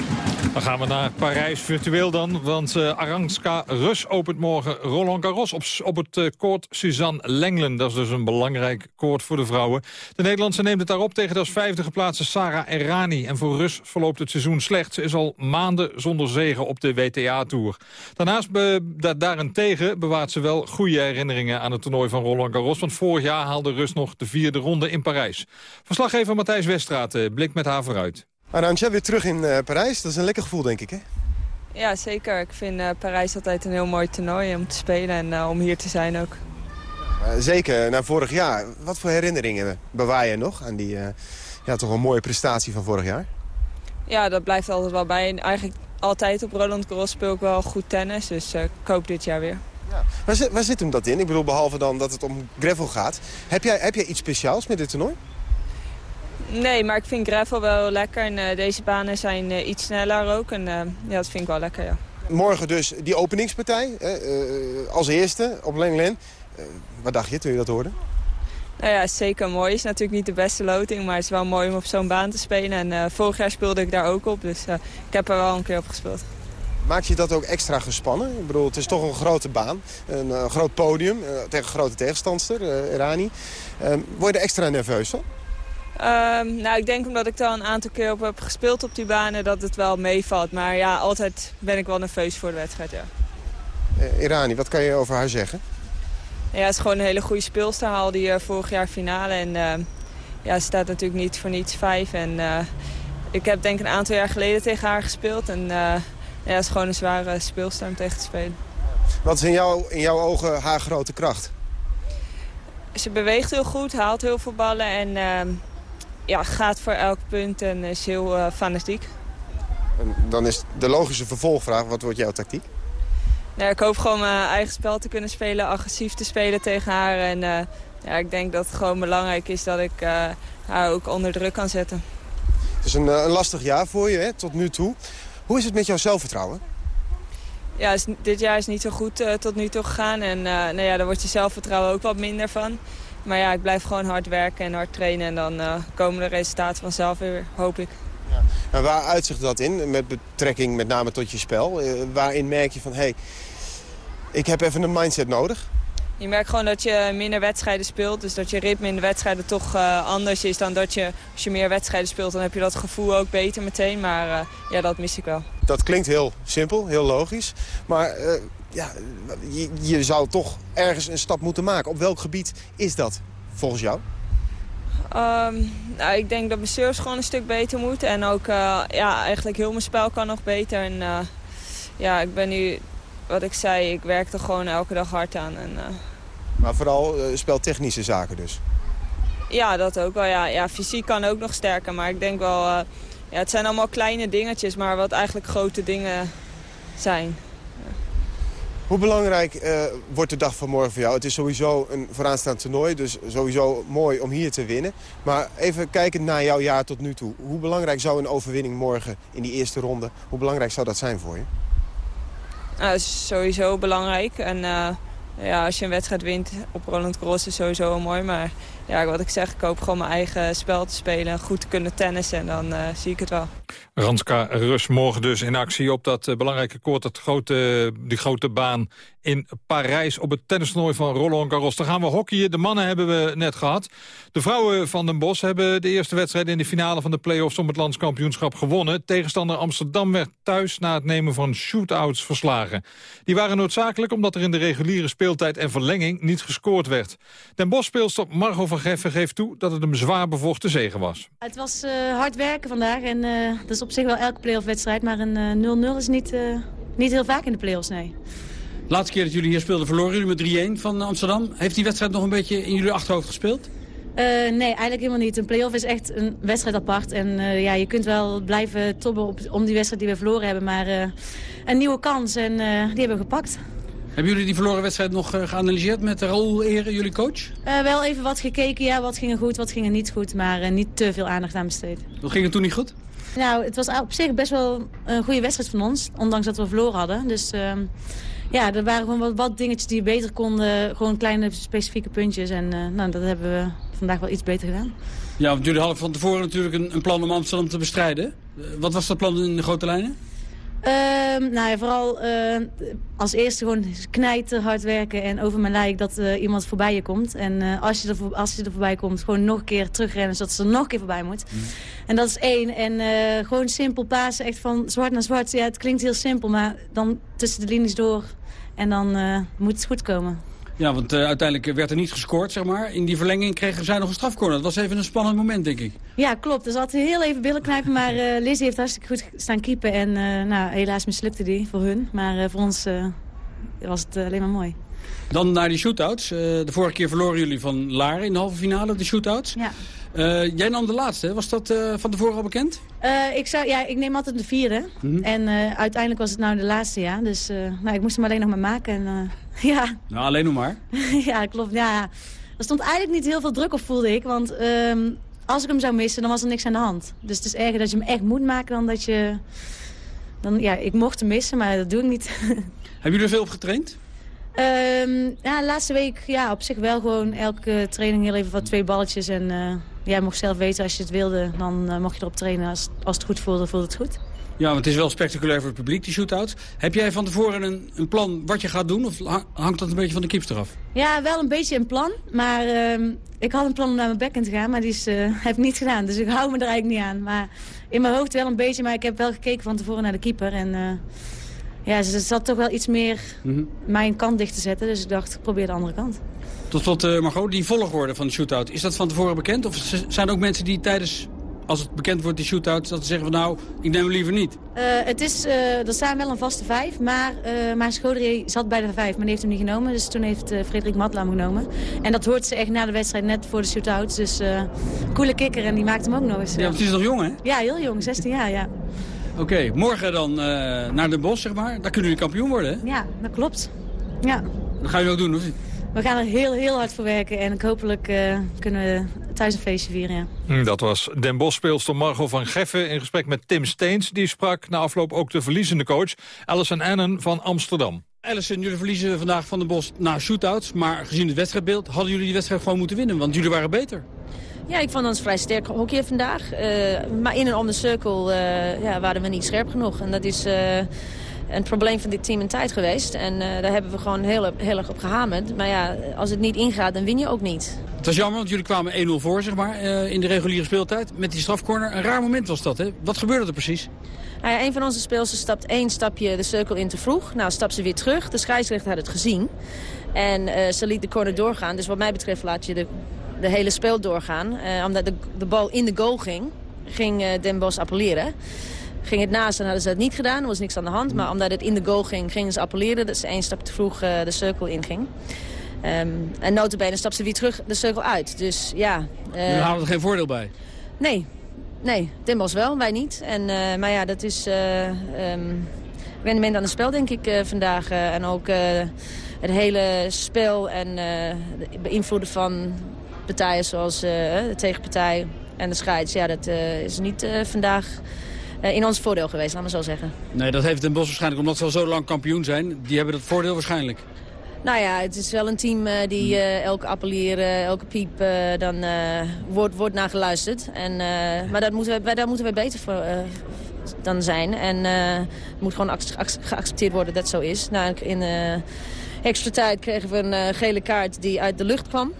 Dan gaan we naar Parijs virtueel dan. Want uh, Aranska Rus opent morgen Roland Garros op, op het koord Suzanne Lenglen. Dat is dus een belangrijk koord voor de vrouwen. De Nederlandse neemt het daarop tegen de als vijfde geplaatste Sarah Errani. En voor Rus verloopt het seizoen slecht. Ze is al maanden zonder zegen op de WTA-tour. Daarnaast, daarentegen, bewaart ze wel goede herinneringen aan het toernooi van Roland Garros. Want vorig jaar haalde Rus nog de vierde ronde in Parijs. Verslaggever Matthijs Westraat uh, blikt met haar vooruit. Arantja, weer terug in uh, Parijs. Dat is een lekker gevoel, denk ik, hè? Ja, zeker. Ik vind uh, Parijs altijd een heel mooi toernooi om te spelen en uh, om hier te zijn ook. zeker, na vorig jaar. Wat voor herinneringen bewaar je nog aan die ja, toch een mooie prestatie van vorig jaar? Ja, dat blijft altijd wel bij. En eigenlijk altijd op Roland Garros speel ik wel goed tennis, dus ik hoop dit jaar weer. Ja. Waar, zit, waar zit hem dat in? Ik bedoel, behalve dan dat het om gravel gaat. Heb jij, heb jij iets speciaals met dit toernooi? Nee, maar ik vind gravel wel lekker. En uh, deze banen zijn uh, iets sneller ook. En uh, ja, dat vind ik wel lekker, ja. Morgen dus die openingspartij. als eerste op Lenglen. wat dacht je toen je dat hoorde? Nou ja, zeker mooi. Het is natuurlijk niet de beste loting, maar het is wel mooi om op zo'n baan te spelen. En vorig jaar speelde ik daar ook op, dus ik heb er wel een keer op gespeeld. Maakt je dat ook extra gespannen? Ik bedoel, het is toch een grote baan, een, een groot podium tegen een grote tegenstandster, Irani. word je er extra nerveus van? Um, nou, ik denk omdat ik er al een aantal keer op heb gespeeld op die banen dat het wel meevalt. Maar ja, altijd ben ik wel nerveus voor de wedstrijd, ja. Uh, Irani, wat kan je over haar zeggen? Ja, het is gewoon een hele goede speelster. Haalde die uh, vorig jaar finale en uh, ja, ze staat natuurlijk niet voor niets vijf. En ik heb denk ik een aantal jaar geleden tegen haar gespeeld. En ja, het is gewoon een zware speelster om tegen te spelen. Wat is in, jou, in jouw ogen haar grote kracht? Ze beweegt heel goed, haalt heel veel ballen en ja, gaat voor elk punt en is heel uh, fanatiek. En dan is de logische vervolgvraag, wat wordt jouw tactiek? Nou, ik hoop gewoon mijn eigen spel te kunnen spelen, agressief te spelen tegen haar. En uh, ja, ik denk dat het gewoon belangrijk is dat ik uh, haar ook onder druk kan zetten. Het is een, een lastig jaar voor je, hè, tot nu toe. Hoe is het met jouw zelfvertrouwen? Ja, is, dit jaar is niet zo goed tot nu toe gegaan. En nou ja, daar wordt je zelfvertrouwen ook wat minder van. Maar ja, ik blijf gewoon hard werken en hard trainen. En dan uh, komen de resultaten vanzelf weer, hoop ik. Ja. En waar uitzicht dat in, met betrekking met name tot je spel? Eh, waarin merk je van, hé, hey, ik heb even een mindset nodig? Je merkt gewoon dat je minder wedstrijden speelt. Dus dat je ritme in de wedstrijden toch uh, anders is dan dat je... als je meer wedstrijden speelt, dan heb je dat gevoel ook beter meteen. Maar ja, dat mis ik wel. Dat klinkt heel simpel, heel logisch. Maar ja, je, je zou toch ergens een stap moeten maken. Op welk gebied is dat, volgens jou? Um, nou, ik denk dat mijn service gewoon een stuk beter moet. En ook, uh, ja, eigenlijk heel mijn spel kan nog beter. En uh, ja, ik ben nu, wat ik zei, ik werk er gewoon elke dag hard aan. En, uh, maar vooral speltechnische zaken dus? Ja, dat ook wel. Ja. ja, fysiek kan ook nog sterker. Maar ik denk wel, ja, het zijn allemaal kleine dingetjes, maar wat eigenlijk grote dingen zijn. Hoe belangrijk uh, wordt de dag van morgen voor jou? Het is sowieso een vooraanstaand toernooi, dus sowieso mooi om hier te winnen. Maar even kijkend naar jouw jaar tot nu toe. Hoe belangrijk zou een overwinning morgen in die eerste ronde... hoe belangrijk zou dat zijn voor je? Uh, is sowieso belangrijk. En uh, ja, als je een wedstrijd wint op Roland Garros is sowieso mooi. Maar ja, wat ik zeg, ik hoop gewoon mijn eigen spel te spelen. Goed te kunnen tennissen en dan uh, zie ik het wel. Ranska Rus morgen dus in actie op dat uh, belangrijke koord, dat grote, die grote baan in Parijs op het tennistoernooi van Roland Garros. Dan gaan we hockeyen. De mannen hebben we net gehad. De vrouwen van Den Bosch hebben de eerste wedstrijd in de finale van de play-offs om het landskampioenschap gewonnen. Tegenstander Amsterdam werd thuis na het nemen van shootouts verslagen. Die waren noodzakelijk omdat er in de reguliere speeltijd en verlenging niet gescoord werd. Den Bosch speelster Margot van Geffen geeft toe dat het een zwaar bevochten zegen was. Het was uh, hard werken vandaag en uh, dat is op zich wel elke play-off wedstrijd. Maar een 0-0 uh, is niet, niet heel vaak in de play-offs, nee. Laatste keer dat jullie hier speelden verloren jullie met 3-1 van Amsterdam. Heeft die wedstrijd nog een beetje in jullie achterhoofd gespeeld? Uh, nee, eigenlijk helemaal niet. Een play-off is echt een wedstrijd apart. En uh, ja, je kunt wel blijven tobben op, om die wedstrijd die we verloren hebben. Maar uh, een nieuwe kans en die hebben we gepakt. Hebben jullie die verloren wedstrijd nog geanalyseerd met Raoul Ere, jullie coach? wel even wat gekeken. Ja, wat ging er goed, wat ging er niet goed. Maar niet te veel aandacht aan besteed. Wat ging er toen niet goed? Nou, het was op zich best wel een goede wedstrijd van ons. Ondanks dat we verloren hadden. Dus ehm, ja, er waren gewoon wat, wat dingetjes die beter konden. Gewoon kleine specifieke puntjes. En uh, nou, dat hebben we vandaag wel iets beter gedaan. Ja, jullie hadden van tevoren natuurlijk een, een plan om Amsterdam te bestrijden. Uh, wat was dat plan in de grote lijnen? Uh, nou ja, vooral uh, als eerste gewoon knijten, hard werken en over mijn lijk dat uh, iemand voorbij je komt. En als, je er, als je er voorbij komt, gewoon nog een keer terugrennen zodat ze er nog een keer voorbij moet. Mm. En dat is één. En gewoon simpel pasen, echt van zwart naar zwart. Ja, het klinkt heel simpel, maar dan tussen de linies door en dan moet het goed komen. Ja, want uh, uiteindelijk werd er niet gescoord, zeg maar. In die verlenging kregen zij nog een strafcorner. Dat was even een spannend moment, denk ik. Ja, klopt. Er zat heel even billen knijpen, maar uh, Lizzie heeft hartstikke goed staan keepen. En uh, nou, helaas mislukte die voor hun. Maar voor ons was het alleen maar mooi. Dan naar die shootouts. de vorige keer verloren jullie van Laren in de halve finale, de shootouts. Ja. Uh, jij nam de laatste, was dat uh, van tevoren al bekend? Uh, ik, zou, ja, ik neem altijd de vierde. Mm -hmm. En uiteindelijk was het nou de laatste, ja. Dus nou, ik moest hem alleen nog maar maken. En, ja. Nou, alleen nog maar? ja, klopt. Ja. Er stond eigenlijk niet heel veel druk op, voelde ik. Want um, als ik hem zou missen, dan was er niks aan de hand. Dus het is erger dat je hem echt moet maken dan dat je... Dan, ja, ik mocht hem missen, maar dat doe ik niet. Hebben jullie er veel op getraind? Um, ja, laatste week ja, op zich wel gewoon elke training heel even wat twee balletjes. En uh, jij mocht zelf weten als je het wilde, dan uh, mocht je erop trainen. Als, als het goed voelde, voelde het goed. Ja, want het is wel spectaculair voor het publiek, die shootouts. Heb jij van tevoren een, een plan wat je gaat doen? Of hangt dat een beetje van de keeps eraf? Ja, wel een beetje een plan. Maar uh, ik had een plan om naar mijn bekken te gaan, maar die is, heb ik niet gedaan. Dus ik hou me er eigenlijk niet aan. Maar in mijn hoofd wel een beetje, maar ik heb wel gekeken van tevoren naar de keeper. En ja, ze zat toch wel iets meer mm -hmm. mijn kant dicht te zetten. Dus ik dacht, ik probeer de andere kant. Tot slot, uh, Margot, die volgorde van de shootout. Is dat van tevoren bekend? Of zijn er ook mensen die tijdens, als het bekend wordt, die shootout... dat ze zeggen van nou, ik neem hem liever niet? Uh, het is, uh, er staan wel een vaste vijf. Maar uh, mijn schoonrier zat bij de vijf, maar die heeft hem niet genomen. Dus toen heeft Frederik Matlam genomen. En dat hoort ze echt na de wedstrijd net voor de shootout. Dus coole kikker en die maakt hem ook nog eens. Ja, want die is nog jong, hè? Ja, heel jong, 16 jaar, ja. Oké, okay, morgen dan naar Den Bosch, zeg maar. Daar kunnen jullie kampioen worden, hè? Ja, dat klopt. Ja. Dat gaan jullie ook doen, of niet? We gaan er heel, heel hard voor werken en hopelijk uh, kunnen we thuis een feestje vieren, ja. Dat was Den Bosch speelster Margot van Geffen in gesprek met Tim Steens. Die sprak na afloop ook de verliezende coach Alison Annen van Amsterdam. Allison, jullie verliezen vandaag van de Bos na shootouts. Maar gezien het wedstrijdbeeld hadden jullie die wedstrijd gewoon moeten winnen. Want jullie waren beter. Ja, ik vond ons vrij sterk hockey vandaag. Uh, maar in en om de cirkel uh, ja, waren we niet scherp genoeg. En dat is uh, een probleem van dit team een tijd geweest. En daar hebben we gewoon heel, heel erg op gehamerd. Maar ja, als het niet ingaat, dan win je ook niet. Het was jammer, want jullie kwamen 1-0 voor, zeg maar, in de reguliere speeltijd. Met die strafcorner. Een raar moment was dat, hè? Wat gebeurde er precies? Nou ja, een van onze speelsters stapt één stapje de cirkel in te vroeg. Nou, stapt ze weer terug. De scheidsrechter had het gezien. En ze liet de corner doorgaan. Dus wat mij betreft laat je de de hele speel doorgaan. Omdat de, de bal in de goal ging, ging Den Bosch appelleren. Ging het naast, dan hadden ze dat niet gedaan. Er was niks aan de hand. Maar omdat het in de goal ging, gingen ze appelleren. Dat ze één stap te vroeg uh, de cirkel inging. Um, en notabene stapte ze weer terug de cirkel uit. Dus ja... Uh, Jullie halen er geen voordeel bij? Nee. Nee, Bosch wel, wij niet. En, uh, maar ja, dat is um, rendement aan het spel, denk ik, vandaag. en ook het hele spel en beïnvloeden van partijen zoals de tegenpartij en de scheids. Ja, dat is niet vandaag in ons voordeel geweest, laat maar zo zeggen. Nee, dat heeft Den Bosch waarschijnlijk, omdat ze al zo lang kampioen zijn. Die hebben dat voordeel waarschijnlijk. Nou ja, het is wel een team uh, die uh, elke appelleren, elke piep, dan wordt, wordt naar geluisterd. En, maar dat moeten wij, daar moeten we beter voor dan zijn. En het moet gewoon geaccepteerd worden dat het zo is. Nou, in extra tijd kregen we een gele kaart die uit de lucht kwam.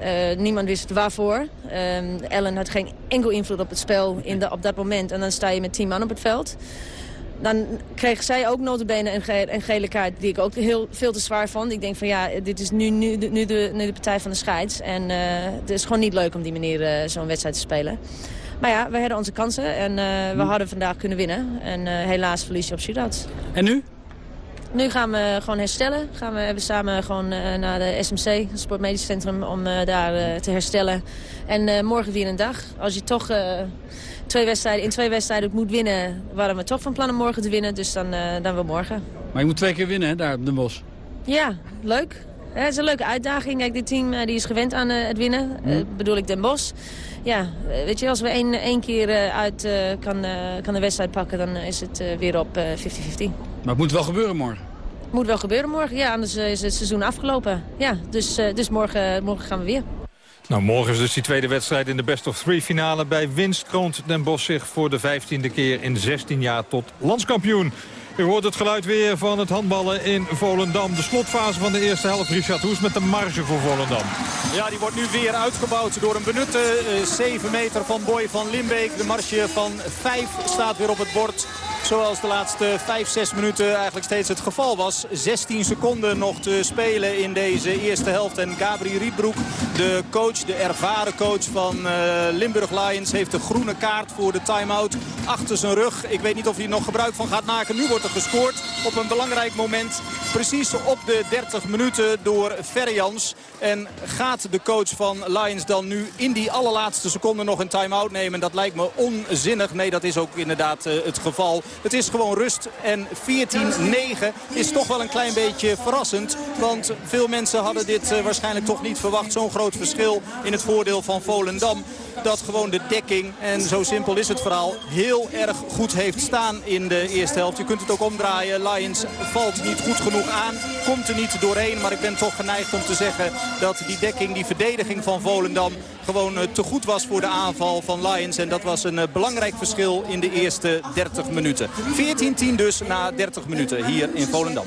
Uh, niemand wist waarvoor. Uh, Ellen had geen enkel invloed op het spel in de, op dat moment. En dan sta je met tien man op het veld. Dan kreeg zij ook notabene een, ge een gele kaart die ik ook heel veel te zwaar vond. Ik denk van ja, dit is nu, nu, nu, de, nu de partij van de scheids. En uh, het is gewoon niet leuk om die manier uh, zo'n wedstrijd te spelen. Maar ja, we hadden onze kansen en we hadden vandaag kunnen winnen. En helaas verlies je op shootouts. En nu? Nu gaan we gewoon herstellen. Gaan we even samen gewoon uh, naar de SMC, het Sportmedisch Centrum, om uh, daar uh, te herstellen. En morgen weer een dag. Als je toch twee wedstrijden, in twee wedstrijden moet winnen, waren we toch van plan om morgen te winnen. Dus dan, dan we morgen. Maar je moet twee keer winnen hè, daar op de bos. Ja, leuk. Het is een leuke uitdaging. Kijk, dit team die is gewend aan het winnen. Hm. bedoel ik Den Bosch. Ja, weet je, als we één, één keer uit kan, kan de wedstrijd pakken, dan is het weer op 50-50. Maar het moet wel gebeuren morgen. Het moet wel gebeuren morgen, ja, anders is het seizoen afgelopen. Ja, dus, dus morgen, morgen gaan we weer. Nou, morgen is dus die tweede wedstrijd in de best of three finale. Bij winst kroont Den Bosch zich voor de vijftiende keer in 16 jaar tot landskampioen. U hoort het geluid weer van het handballen in Volendam. De slotfase van de eerste helft. Richard, hoe is met de marge voor Volendam? Ja, die wordt nu weer uitgebouwd door een benutte 7 meter van Boy van Limbeek. De marge van 5 staat weer op het bord. Zoals de laatste 5, 6 minuten eigenlijk steeds het geval was. 16 seconden nog te spelen in deze eerste helft. En Gabri Rietbroek, de coach, de ervaren coach van uh, Limburg Lions... heeft de groene kaart voor de time-out achter zijn rug. Ik weet niet of hij er nog gebruik van gaat maken. Nu wordt er gescoord op een belangrijk moment. Precies op de 30 minuten door Ferjans. En gaat de coach van Lions dan nu in die allerlaatste seconde nog een time-out nemen? Dat lijkt me onzinnig. Nee, dat is ook inderdaad uh, het geval. Het is gewoon rust en 14-9 is toch wel een klein beetje verrassend. Want veel mensen hadden dit uh, waarschijnlijk toch niet verwacht. Zo'n groot verschil in het voordeel van Volendam dat gewoon de dekking, en zo simpel is het verhaal, heel erg goed heeft staan in de eerste helft. Je kunt het ook omdraaien. Lions valt niet goed genoeg aan, komt er niet doorheen. Maar ik ben toch geneigd om te zeggen dat die dekking, die verdediging van Volendam... gewoon eh, te goed was voor de aanval van Lions. En dat was een eh, belangrijk verschil in de eerste 30 minuten. 14-10 dus na 30 minuten hier in Volendam.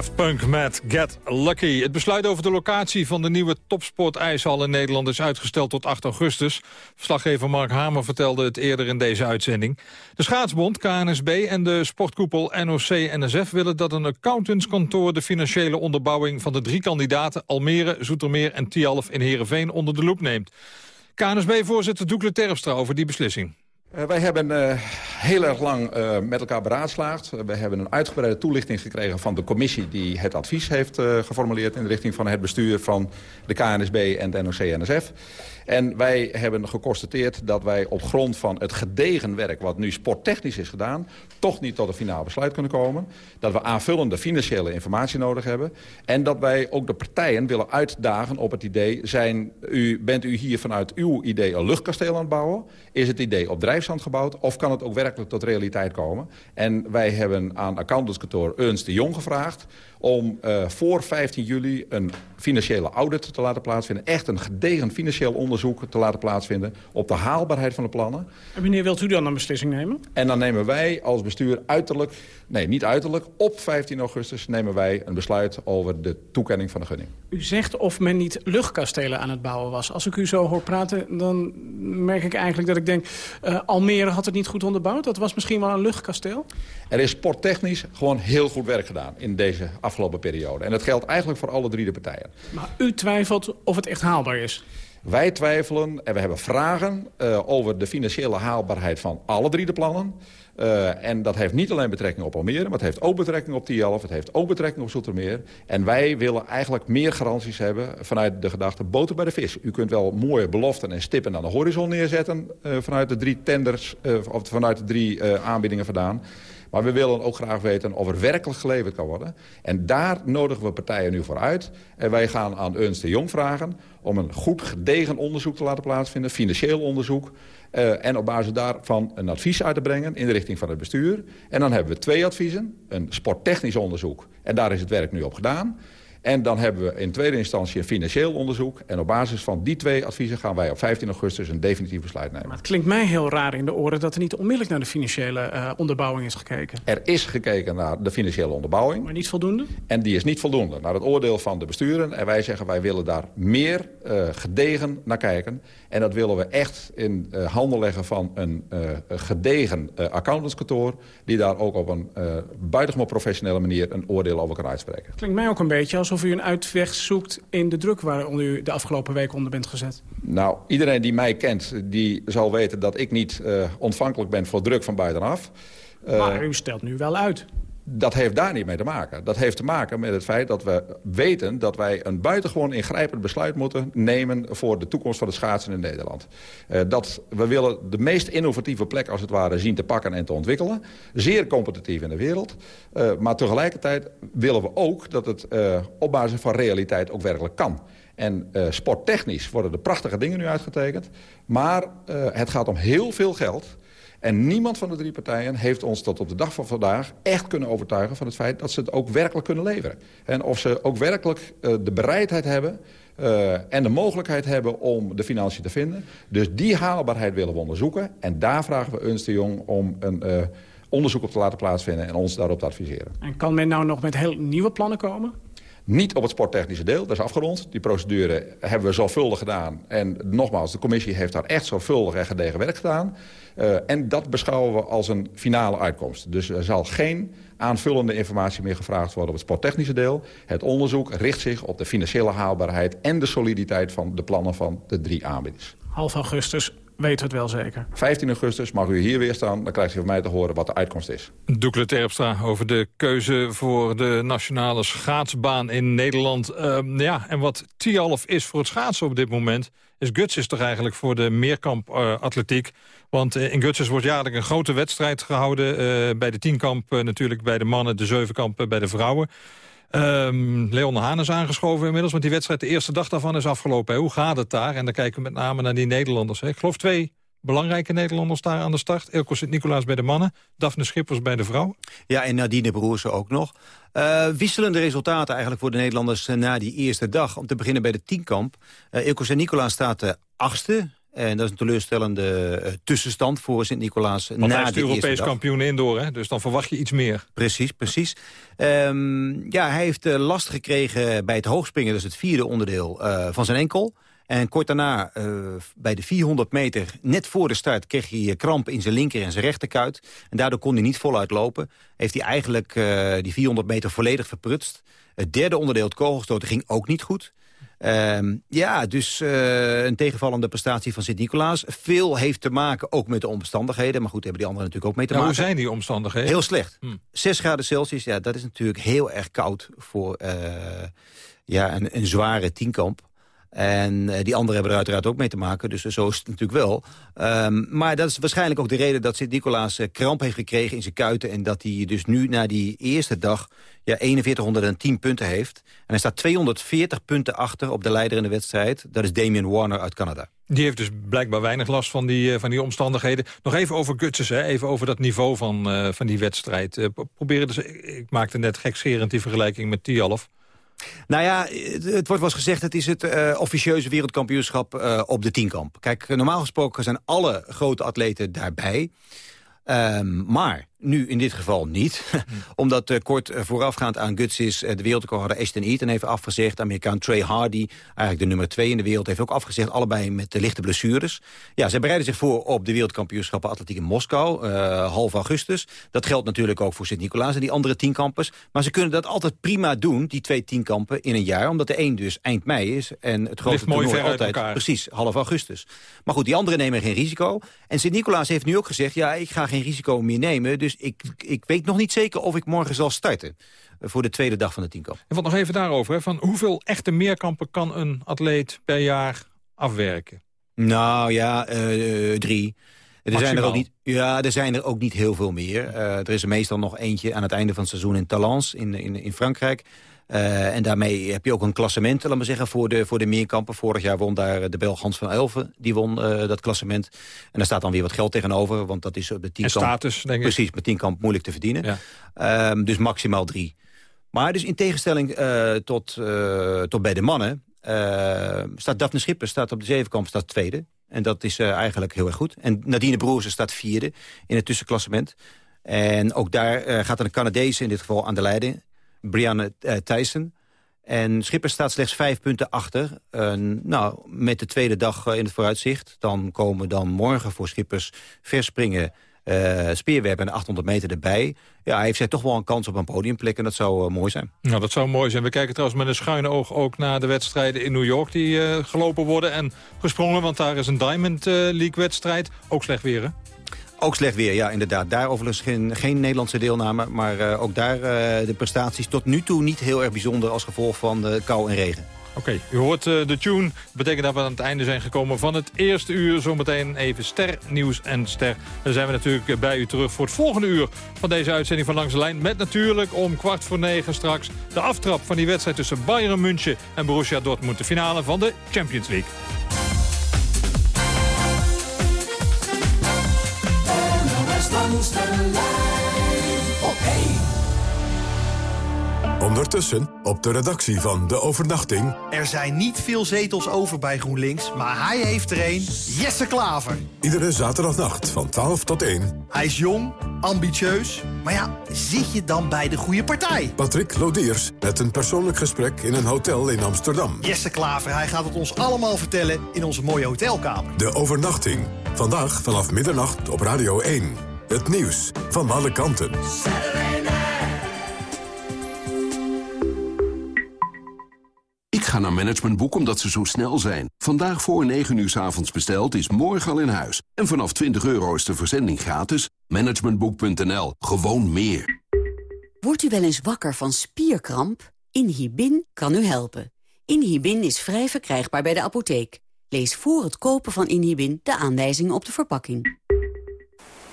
Daft Punk met Get Lucky. Het besluit over de locatie van de nieuwe topsport-ijshal in Nederland... is uitgesteld tot 8 augustus. Verslaggever Mark Hamer vertelde het eerder in deze uitzending. De Schaatsbond, KNSB en de sportkoepel NOC-NSF... willen dat een accountantskantoor de financiële onderbouwing... van de drie kandidaten Almere, Zoetermeer en Tialf in Heerenveen onder de loep neemt. KNSB-voorzitter Doekle Terpstra over die beslissing. Uh, wij hebben uh, heel erg lang uh, met elkaar beraadslaagd. we hebben een uitgebreide toelichting gekregen van de commissie... die het advies heeft geformuleerd in de richting van het bestuur van de KNSB en de NOC-NSF. En wij hebben geconstateerd dat wij op grond van het gedegen werk... wat nu sporttechnisch is gedaan, toch niet tot een finaal besluit kunnen komen. Dat we aanvullende financiële informatie nodig hebben. En dat wij ook de partijen willen uitdagen op het idee... Zijn u, bent u hier vanuit uw idee een luchtkasteel aan het bouwen? Is het idee op drijfzand gebouwd? Of kan het ook werkelijk tot realiteit komen? En wij hebben aan accountantskantoor Ernst de Jong gevraagd om uh, voor 15 juli een financiële audit te laten plaatsvinden. Echt een gedegen financieel onderzoek te laten plaatsvinden... op de haalbaarheid van de plannen. En wanneer wilt u dan een beslissing nemen? En dan nemen wij als bestuur uiterlijk... nee, niet uiterlijk, op 15 augustus nemen wij een besluit... over de toekenning van de gunning. U zegt of men niet luchtkastelen aan het bouwen was. Als ik u zo hoor praten, dan merk ik eigenlijk dat ik denk... Uh, Almere had het niet goed onderbouwd. Dat was misschien wel een luchtkasteel. Er is sporttechnisch gewoon heel goed werk gedaan in deze afgelopen periode. En dat geldt eigenlijk voor alle drie de partijen. Maar u twijfelt of het echt haalbaar is? Wij twijfelen en we hebben vragen uh, over de financiële haalbaarheid van alle drie de plannen. Uh, en dat heeft niet alleen betrekking op Almere, maar het heeft ook betrekking op Tialf. Het heeft ook betrekking op Zoetermeer. En wij willen eigenlijk meer garanties hebben vanuit de gedachte boter bij de vis. U kunt wel mooie beloften en stippen aan de horizon neerzetten uh, vanuit de drie tenders, of vanuit de drie aanbiedingen vandaan. Maar we willen ook graag weten of er werkelijk geleverd kan worden. En daar nodigen we partijen nu voor uit. En wij gaan aan Ernst de Jong vragen om een goed gedegen onderzoek te laten plaatsvinden. Financieel onderzoek. Uh, en op basis daarvan een advies uit te brengen in de richting van het bestuur. En dan hebben we twee adviezen. Een sporttechnisch onderzoek. En daar is het werk nu op gedaan. En dan hebben we in tweede instantie een financieel onderzoek. En op basis van die twee adviezen gaan wij op 15 augustus een definitief besluit nemen. Maar het klinkt mij heel raar in de oren dat er niet onmiddellijk naar de financiële eh, onderbouwing is gekeken. Er is gekeken naar de financiële onderbouwing. Maar niet voldoende? En die is niet voldoende. Naar het oordeel van de besturen. En wij zeggen wij willen daar meer uh, gedegen naar kijken. En dat willen we echt in uh, handen leggen van een uh, gedegen accountantskantoor... die daar ook op een buitengewoon professionele manier een oordeel over kan uitspreken. Klinkt mij ook een beetje alsof u een uitweg zoekt in de druk... waar u de afgelopen week onder bent gezet. Nou, iedereen die mij kent, die zal weten dat ik niet ontvankelijk ben voor druk van buitenaf. Maar u stelt nu wel uit dat heeft daar niet mee te maken. Dat heeft te maken met het feit dat we weten dat wij een buitengewoon ingrijpend besluit moeten nemen voor de toekomst van de schaatsen in Nederland. Uh, dat we willen de meest innovatieve plek als het ware zien te pakken en te ontwikkelen. Zeer competitief in de wereld. Uh, maar tegelijkertijd willen we ook dat het uh, op basis van realiteit ook werkelijk kan. En sporttechnisch worden er prachtige dingen nu uitgetekend. Maar het gaat om heel veel geld. En niemand van de drie partijen heeft ons tot op de dag van vandaag echt kunnen overtuigen van het feit dat ze het ook werkelijk kunnen leveren. En of ze ook werkelijk uh, de bereidheid hebben uh, en de mogelijkheid hebben om de financiën te vinden. Dus die haalbaarheid willen we onderzoeken. En daar vragen we Ernst de Jong om een uh, onderzoek op te laten plaatsvinden en ons daarop te adviseren. En kan men nou nog met heel nieuwe plannen komen? Niet op het sporttechnische deel, dat is afgerond. Die procedure hebben we zorgvuldig gedaan. En nogmaals, de commissie heeft daar echt zorgvuldig en gedegen werk gedaan. Uh, en dat beschouwen we als een finale uitkomst. Dus er zal geen aanvullende informatie meer gevraagd worden op het sporttechnische deel. Het onderzoek richt zich op de financiële haalbaarheid... en de soliditeit van de plannen van de drie aanbieders. Half augustus weet het wel zeker. 15 augustus mag u hier weer staan. Dan krijgt u van mij te horen wat de uitkomst is. Doekle Terpstra over de keuze voor de nationale schaatsbaan in Nederland. Uh, ja, en wat Tialf is voor het schaatsen op dit moment... is Guts is toch eigenlijk voor de meerkamp uh, atletiek. Want uh, in Gutses wordt jaarlijks een grote wedstrijd gehouden. Uh, bij de tienkamp natuurlijk bij de mannen, de zevenkamp bij de vrouwen. Um, Leon Haan is aangeschoven inmiddels, want die wedstrijd, de eerste dag daarvan is afgelopen. Hè. Hoe gaat het daar? En dan kijken we met name naar die Nederlanders. Hè. Ik geloof twee belangrijke Nederlanders daar aan de start. Ilko Sint-Nicolaas bij de mannen, Daphne Schippers bij de vrouw. Ja, en Nadine Broersen ook nog. Uh, wisselende resultaten eigenlijk voor de Nederlanders na die eerste dag. Om te beginnen bij de tienkamp. Uh, Ilko Sint-Nicolaas staat de achtste. En dat is een teleurstellende uh, tussenstand voor Sint-Nicolaas na hij is de Europees kampioen indoor, hè? dus dan verwacht je iets meer. Precies, precies. Um, ja, hij heeft uh, last gekregen bij het hoogspringen, is het vierde onderdeel, uh, van zijn enkel. En kort daarna, bij de 400 meter, net voor de start... kreeg hij kramp in zijn linker en zijn rechterkuit. En daardoor kon hij niet voluit lopen. Heeft hij eigenlijk die 400 meter volledig verprutst. Het derde onderdeel, het kogelstoten, ging ook niet goed. Um, ja, dus uh, een tegenvallende prestatie van Sint-Nicolaas. Veel heeft te maken ook met de omstandigheden. Maar goed, hebben die anderen natuurlijk ook mee te nou, maken. Hoe zijn die omstandigheden? Heel slecht. Hmm. 6 graden Celsius, ja, dat is natuurlijk heel erg koud... voor uh, ja, een, een zware tienkamp. En uh, die anderen hebben er uiteraard ook mee te maken. Dus zo is het natuurlijk wel. Um, maar dat is waarschijnlijk ook de reden dat Sint-Nicolaas uh, kramp heeft gekregen in zijn kuiten. En dat hij dus nu na die eerste dag ja, 4110 punten heeft. En hij staat 240 punten achter op de leider in de wedstrijd. Dat is Damien Warner uit Canada. Die heeft dus blijkbaar weinig last van die, van die omstandigheden. Nog even over Gutses, hè? even over dat niveau van, van die wedstrijd. Uh, dus, ik maakte net gekscherend die vergelijking met Tialf. Nou ja, het wordt wel eens gezegd... het is het uh, officieuze wereldkampioenschap uh, op de tienkamp. Kijk, normaal gesproken zijn alle grote atleten daarbij. Um, maar nu in dit geval niet. Omdat uh, kort uh, voorafgaand aan Guts is uh, de wereldrecorder Ashton Eaton heeft afgezegd. Amerikaan Trey Hardy, eigenlijk de nummer twee in de wereld, heeft ook afgezegd. Allebei met de lichte blessures. Ja, zij bereiden zich voor op de wereldkampioenschappen atletiek in Moskou. half augustus. Dat geldt natuurlijk ook voor Sint-Nicolaas en die andere tienkampers. Maar ze kunnen dat altijd prima doen, die twee tienkampen in een jaar. Omdat de een dus eind mei is en het grote toernooi altijd precies half augustus. Maar goed, die anderen nemen geen risico. En Sint-Nicolaas heeft nu ook gezegd, ja, ik ga geen risico meer nemen. Dus dus ik, ik weet nog niet zeker of ik morgen zal starten voor de tweede dag van de tienkamp. En wat nog even daarover, hè, van hoeveel echte meerkampen kan een atleet per jaar afwerken? Nou ja, uh, drie. Er zijn er, ook niet, ja, er zijn er ook niet heel veel meer. Uh, er is er meestal nog eentje aan het einde van het seizoen in Talence in, in, in Frankrijk. Uh, en daarmee heb je ook een klassement, laat maar zeggen, voor de, voor de meerkampen. Vorig jaar won daar de Belg Hans van Elven, die won uh, dat klassement. En daar staat dan weer wat geld tegenover, want dat is op de tienkamp... En status, denk ik. Precies, met tienkamp moeilijk te verdienen. Ja. Um, dus maximaal drie. Maar dus in tegenstelling eh, tot, eh, tot bij de mannen... eh, staat Daphne Schippers staat op de zevenkamp staat tweede. En dat is eh, eigenlijk heel erg goed. En Nadine Broersen staat vierde in het tussenklassement. En ook daar eh, gaat een Canadese in dit geval aan de leiding. Brianne eh, Thijssen. En Schippers staat slechts vijf punten achter. Eh, nou, met de tweede dag eh, in het vooruitzicht... dan komen dan morgen voor Schippers verspringen... eh speerwerpen en 800 meter erbij. Ja, heeft zij toch wel een kans op een podiumplek en dat zou mooi zijn. Nou, dat zou mooi zijn. We kijken trouwens met een schuine oog ook naar de wedstrijden in New York... die gelopen worden en gesprongen, want daar is een Diamond eh, League-wedstrijd. Ook slecht weer, hè? Ook slecht weer, ja, inderdaad. Daar overigens geen, Nederlandse deelname. Maar eh, ook daar eh, de prestaties tot nu toe niet heel erg bijzonder... als gevolg van de kou en regen. Oké, u hoort eh, de tune. Dat betekent dat we aan het einde zijn gekomen van het eerste uur. Zometeen even ster, nieuws en ster. Dan zijn we natuurlijk bij u terug voor het volgende uur van deze uitzending van Langs de Lijn. Met natuurlijk om kwart voor negen straks de aftrap van die wedstrijd tussen Bayern München en Borussia Dortmund. De finale van de Champions League. Ondertussen op de redactie van De Overnachting... Er zijn niet veel zetels over bij GroenLinks, maar hij heeft er een. Jesse Klaver. Iedere zaterdagnacht van 12 tot 1. Hij is jong, ambitieus, maar ja, zit je dan bij de goede partij? Patrick Lodiers met een persoonlijk gesprek in een hotel in Amsterdam. Jesse Klaver, hij gaat het ons allemaal vertellen in onze mooie hotelkamer. De Overnachting. Vandaag vanaf middernacht op Radio 1. Het nieuws van alle kanten. Ga naar Managementboek omdat ze zo snel zijn. Vandaag voor 9 uur s avonds besteld is morgen al in huis. En vanaf 20 euro is de verzending gratis. Managementboek.nl. Gewoon meer. Wordt u wel eens wakker van spierkramp? Inhibin kan u helpen. Inhibin is vrij verkrijgbaar bij de apotheek. Lees voor het kopen van Inhibin de aanwijzingen op de verpakking.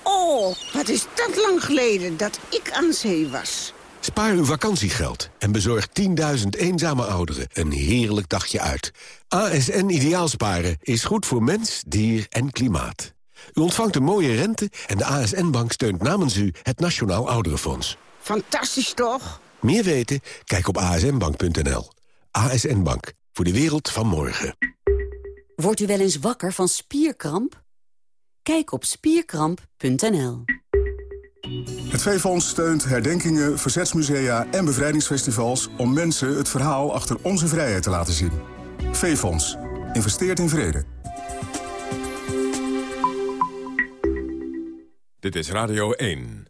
Oh, wat is dat lang geleden dat ik aan zee was. Spaar uw vakantiegeld en bezorg 10.000 eenzame ouderen een heerlijk dagje uit. ASN Ideaalsparen is goed voor mens, dier en klimaat. U ontvangt een mooie rente en de ASN-bank steunt namens u het Nationaal Ouderenfonds. Fantastisch toch? Meer weten? Kijk op asnbank.nl. ASN Bank, voor de wereld van morgen. Wordt u wel eens wakker van spierkramp? Kijk op spierkramp.nl. Het V-Fonds steunt herdenkingen, verzetsmusea en bevrijdingsfestivals... om mensen het verhaal achter onze vrijheid te laten zien. V-Fonds. Investeert in vrede. Dit is Radio 1.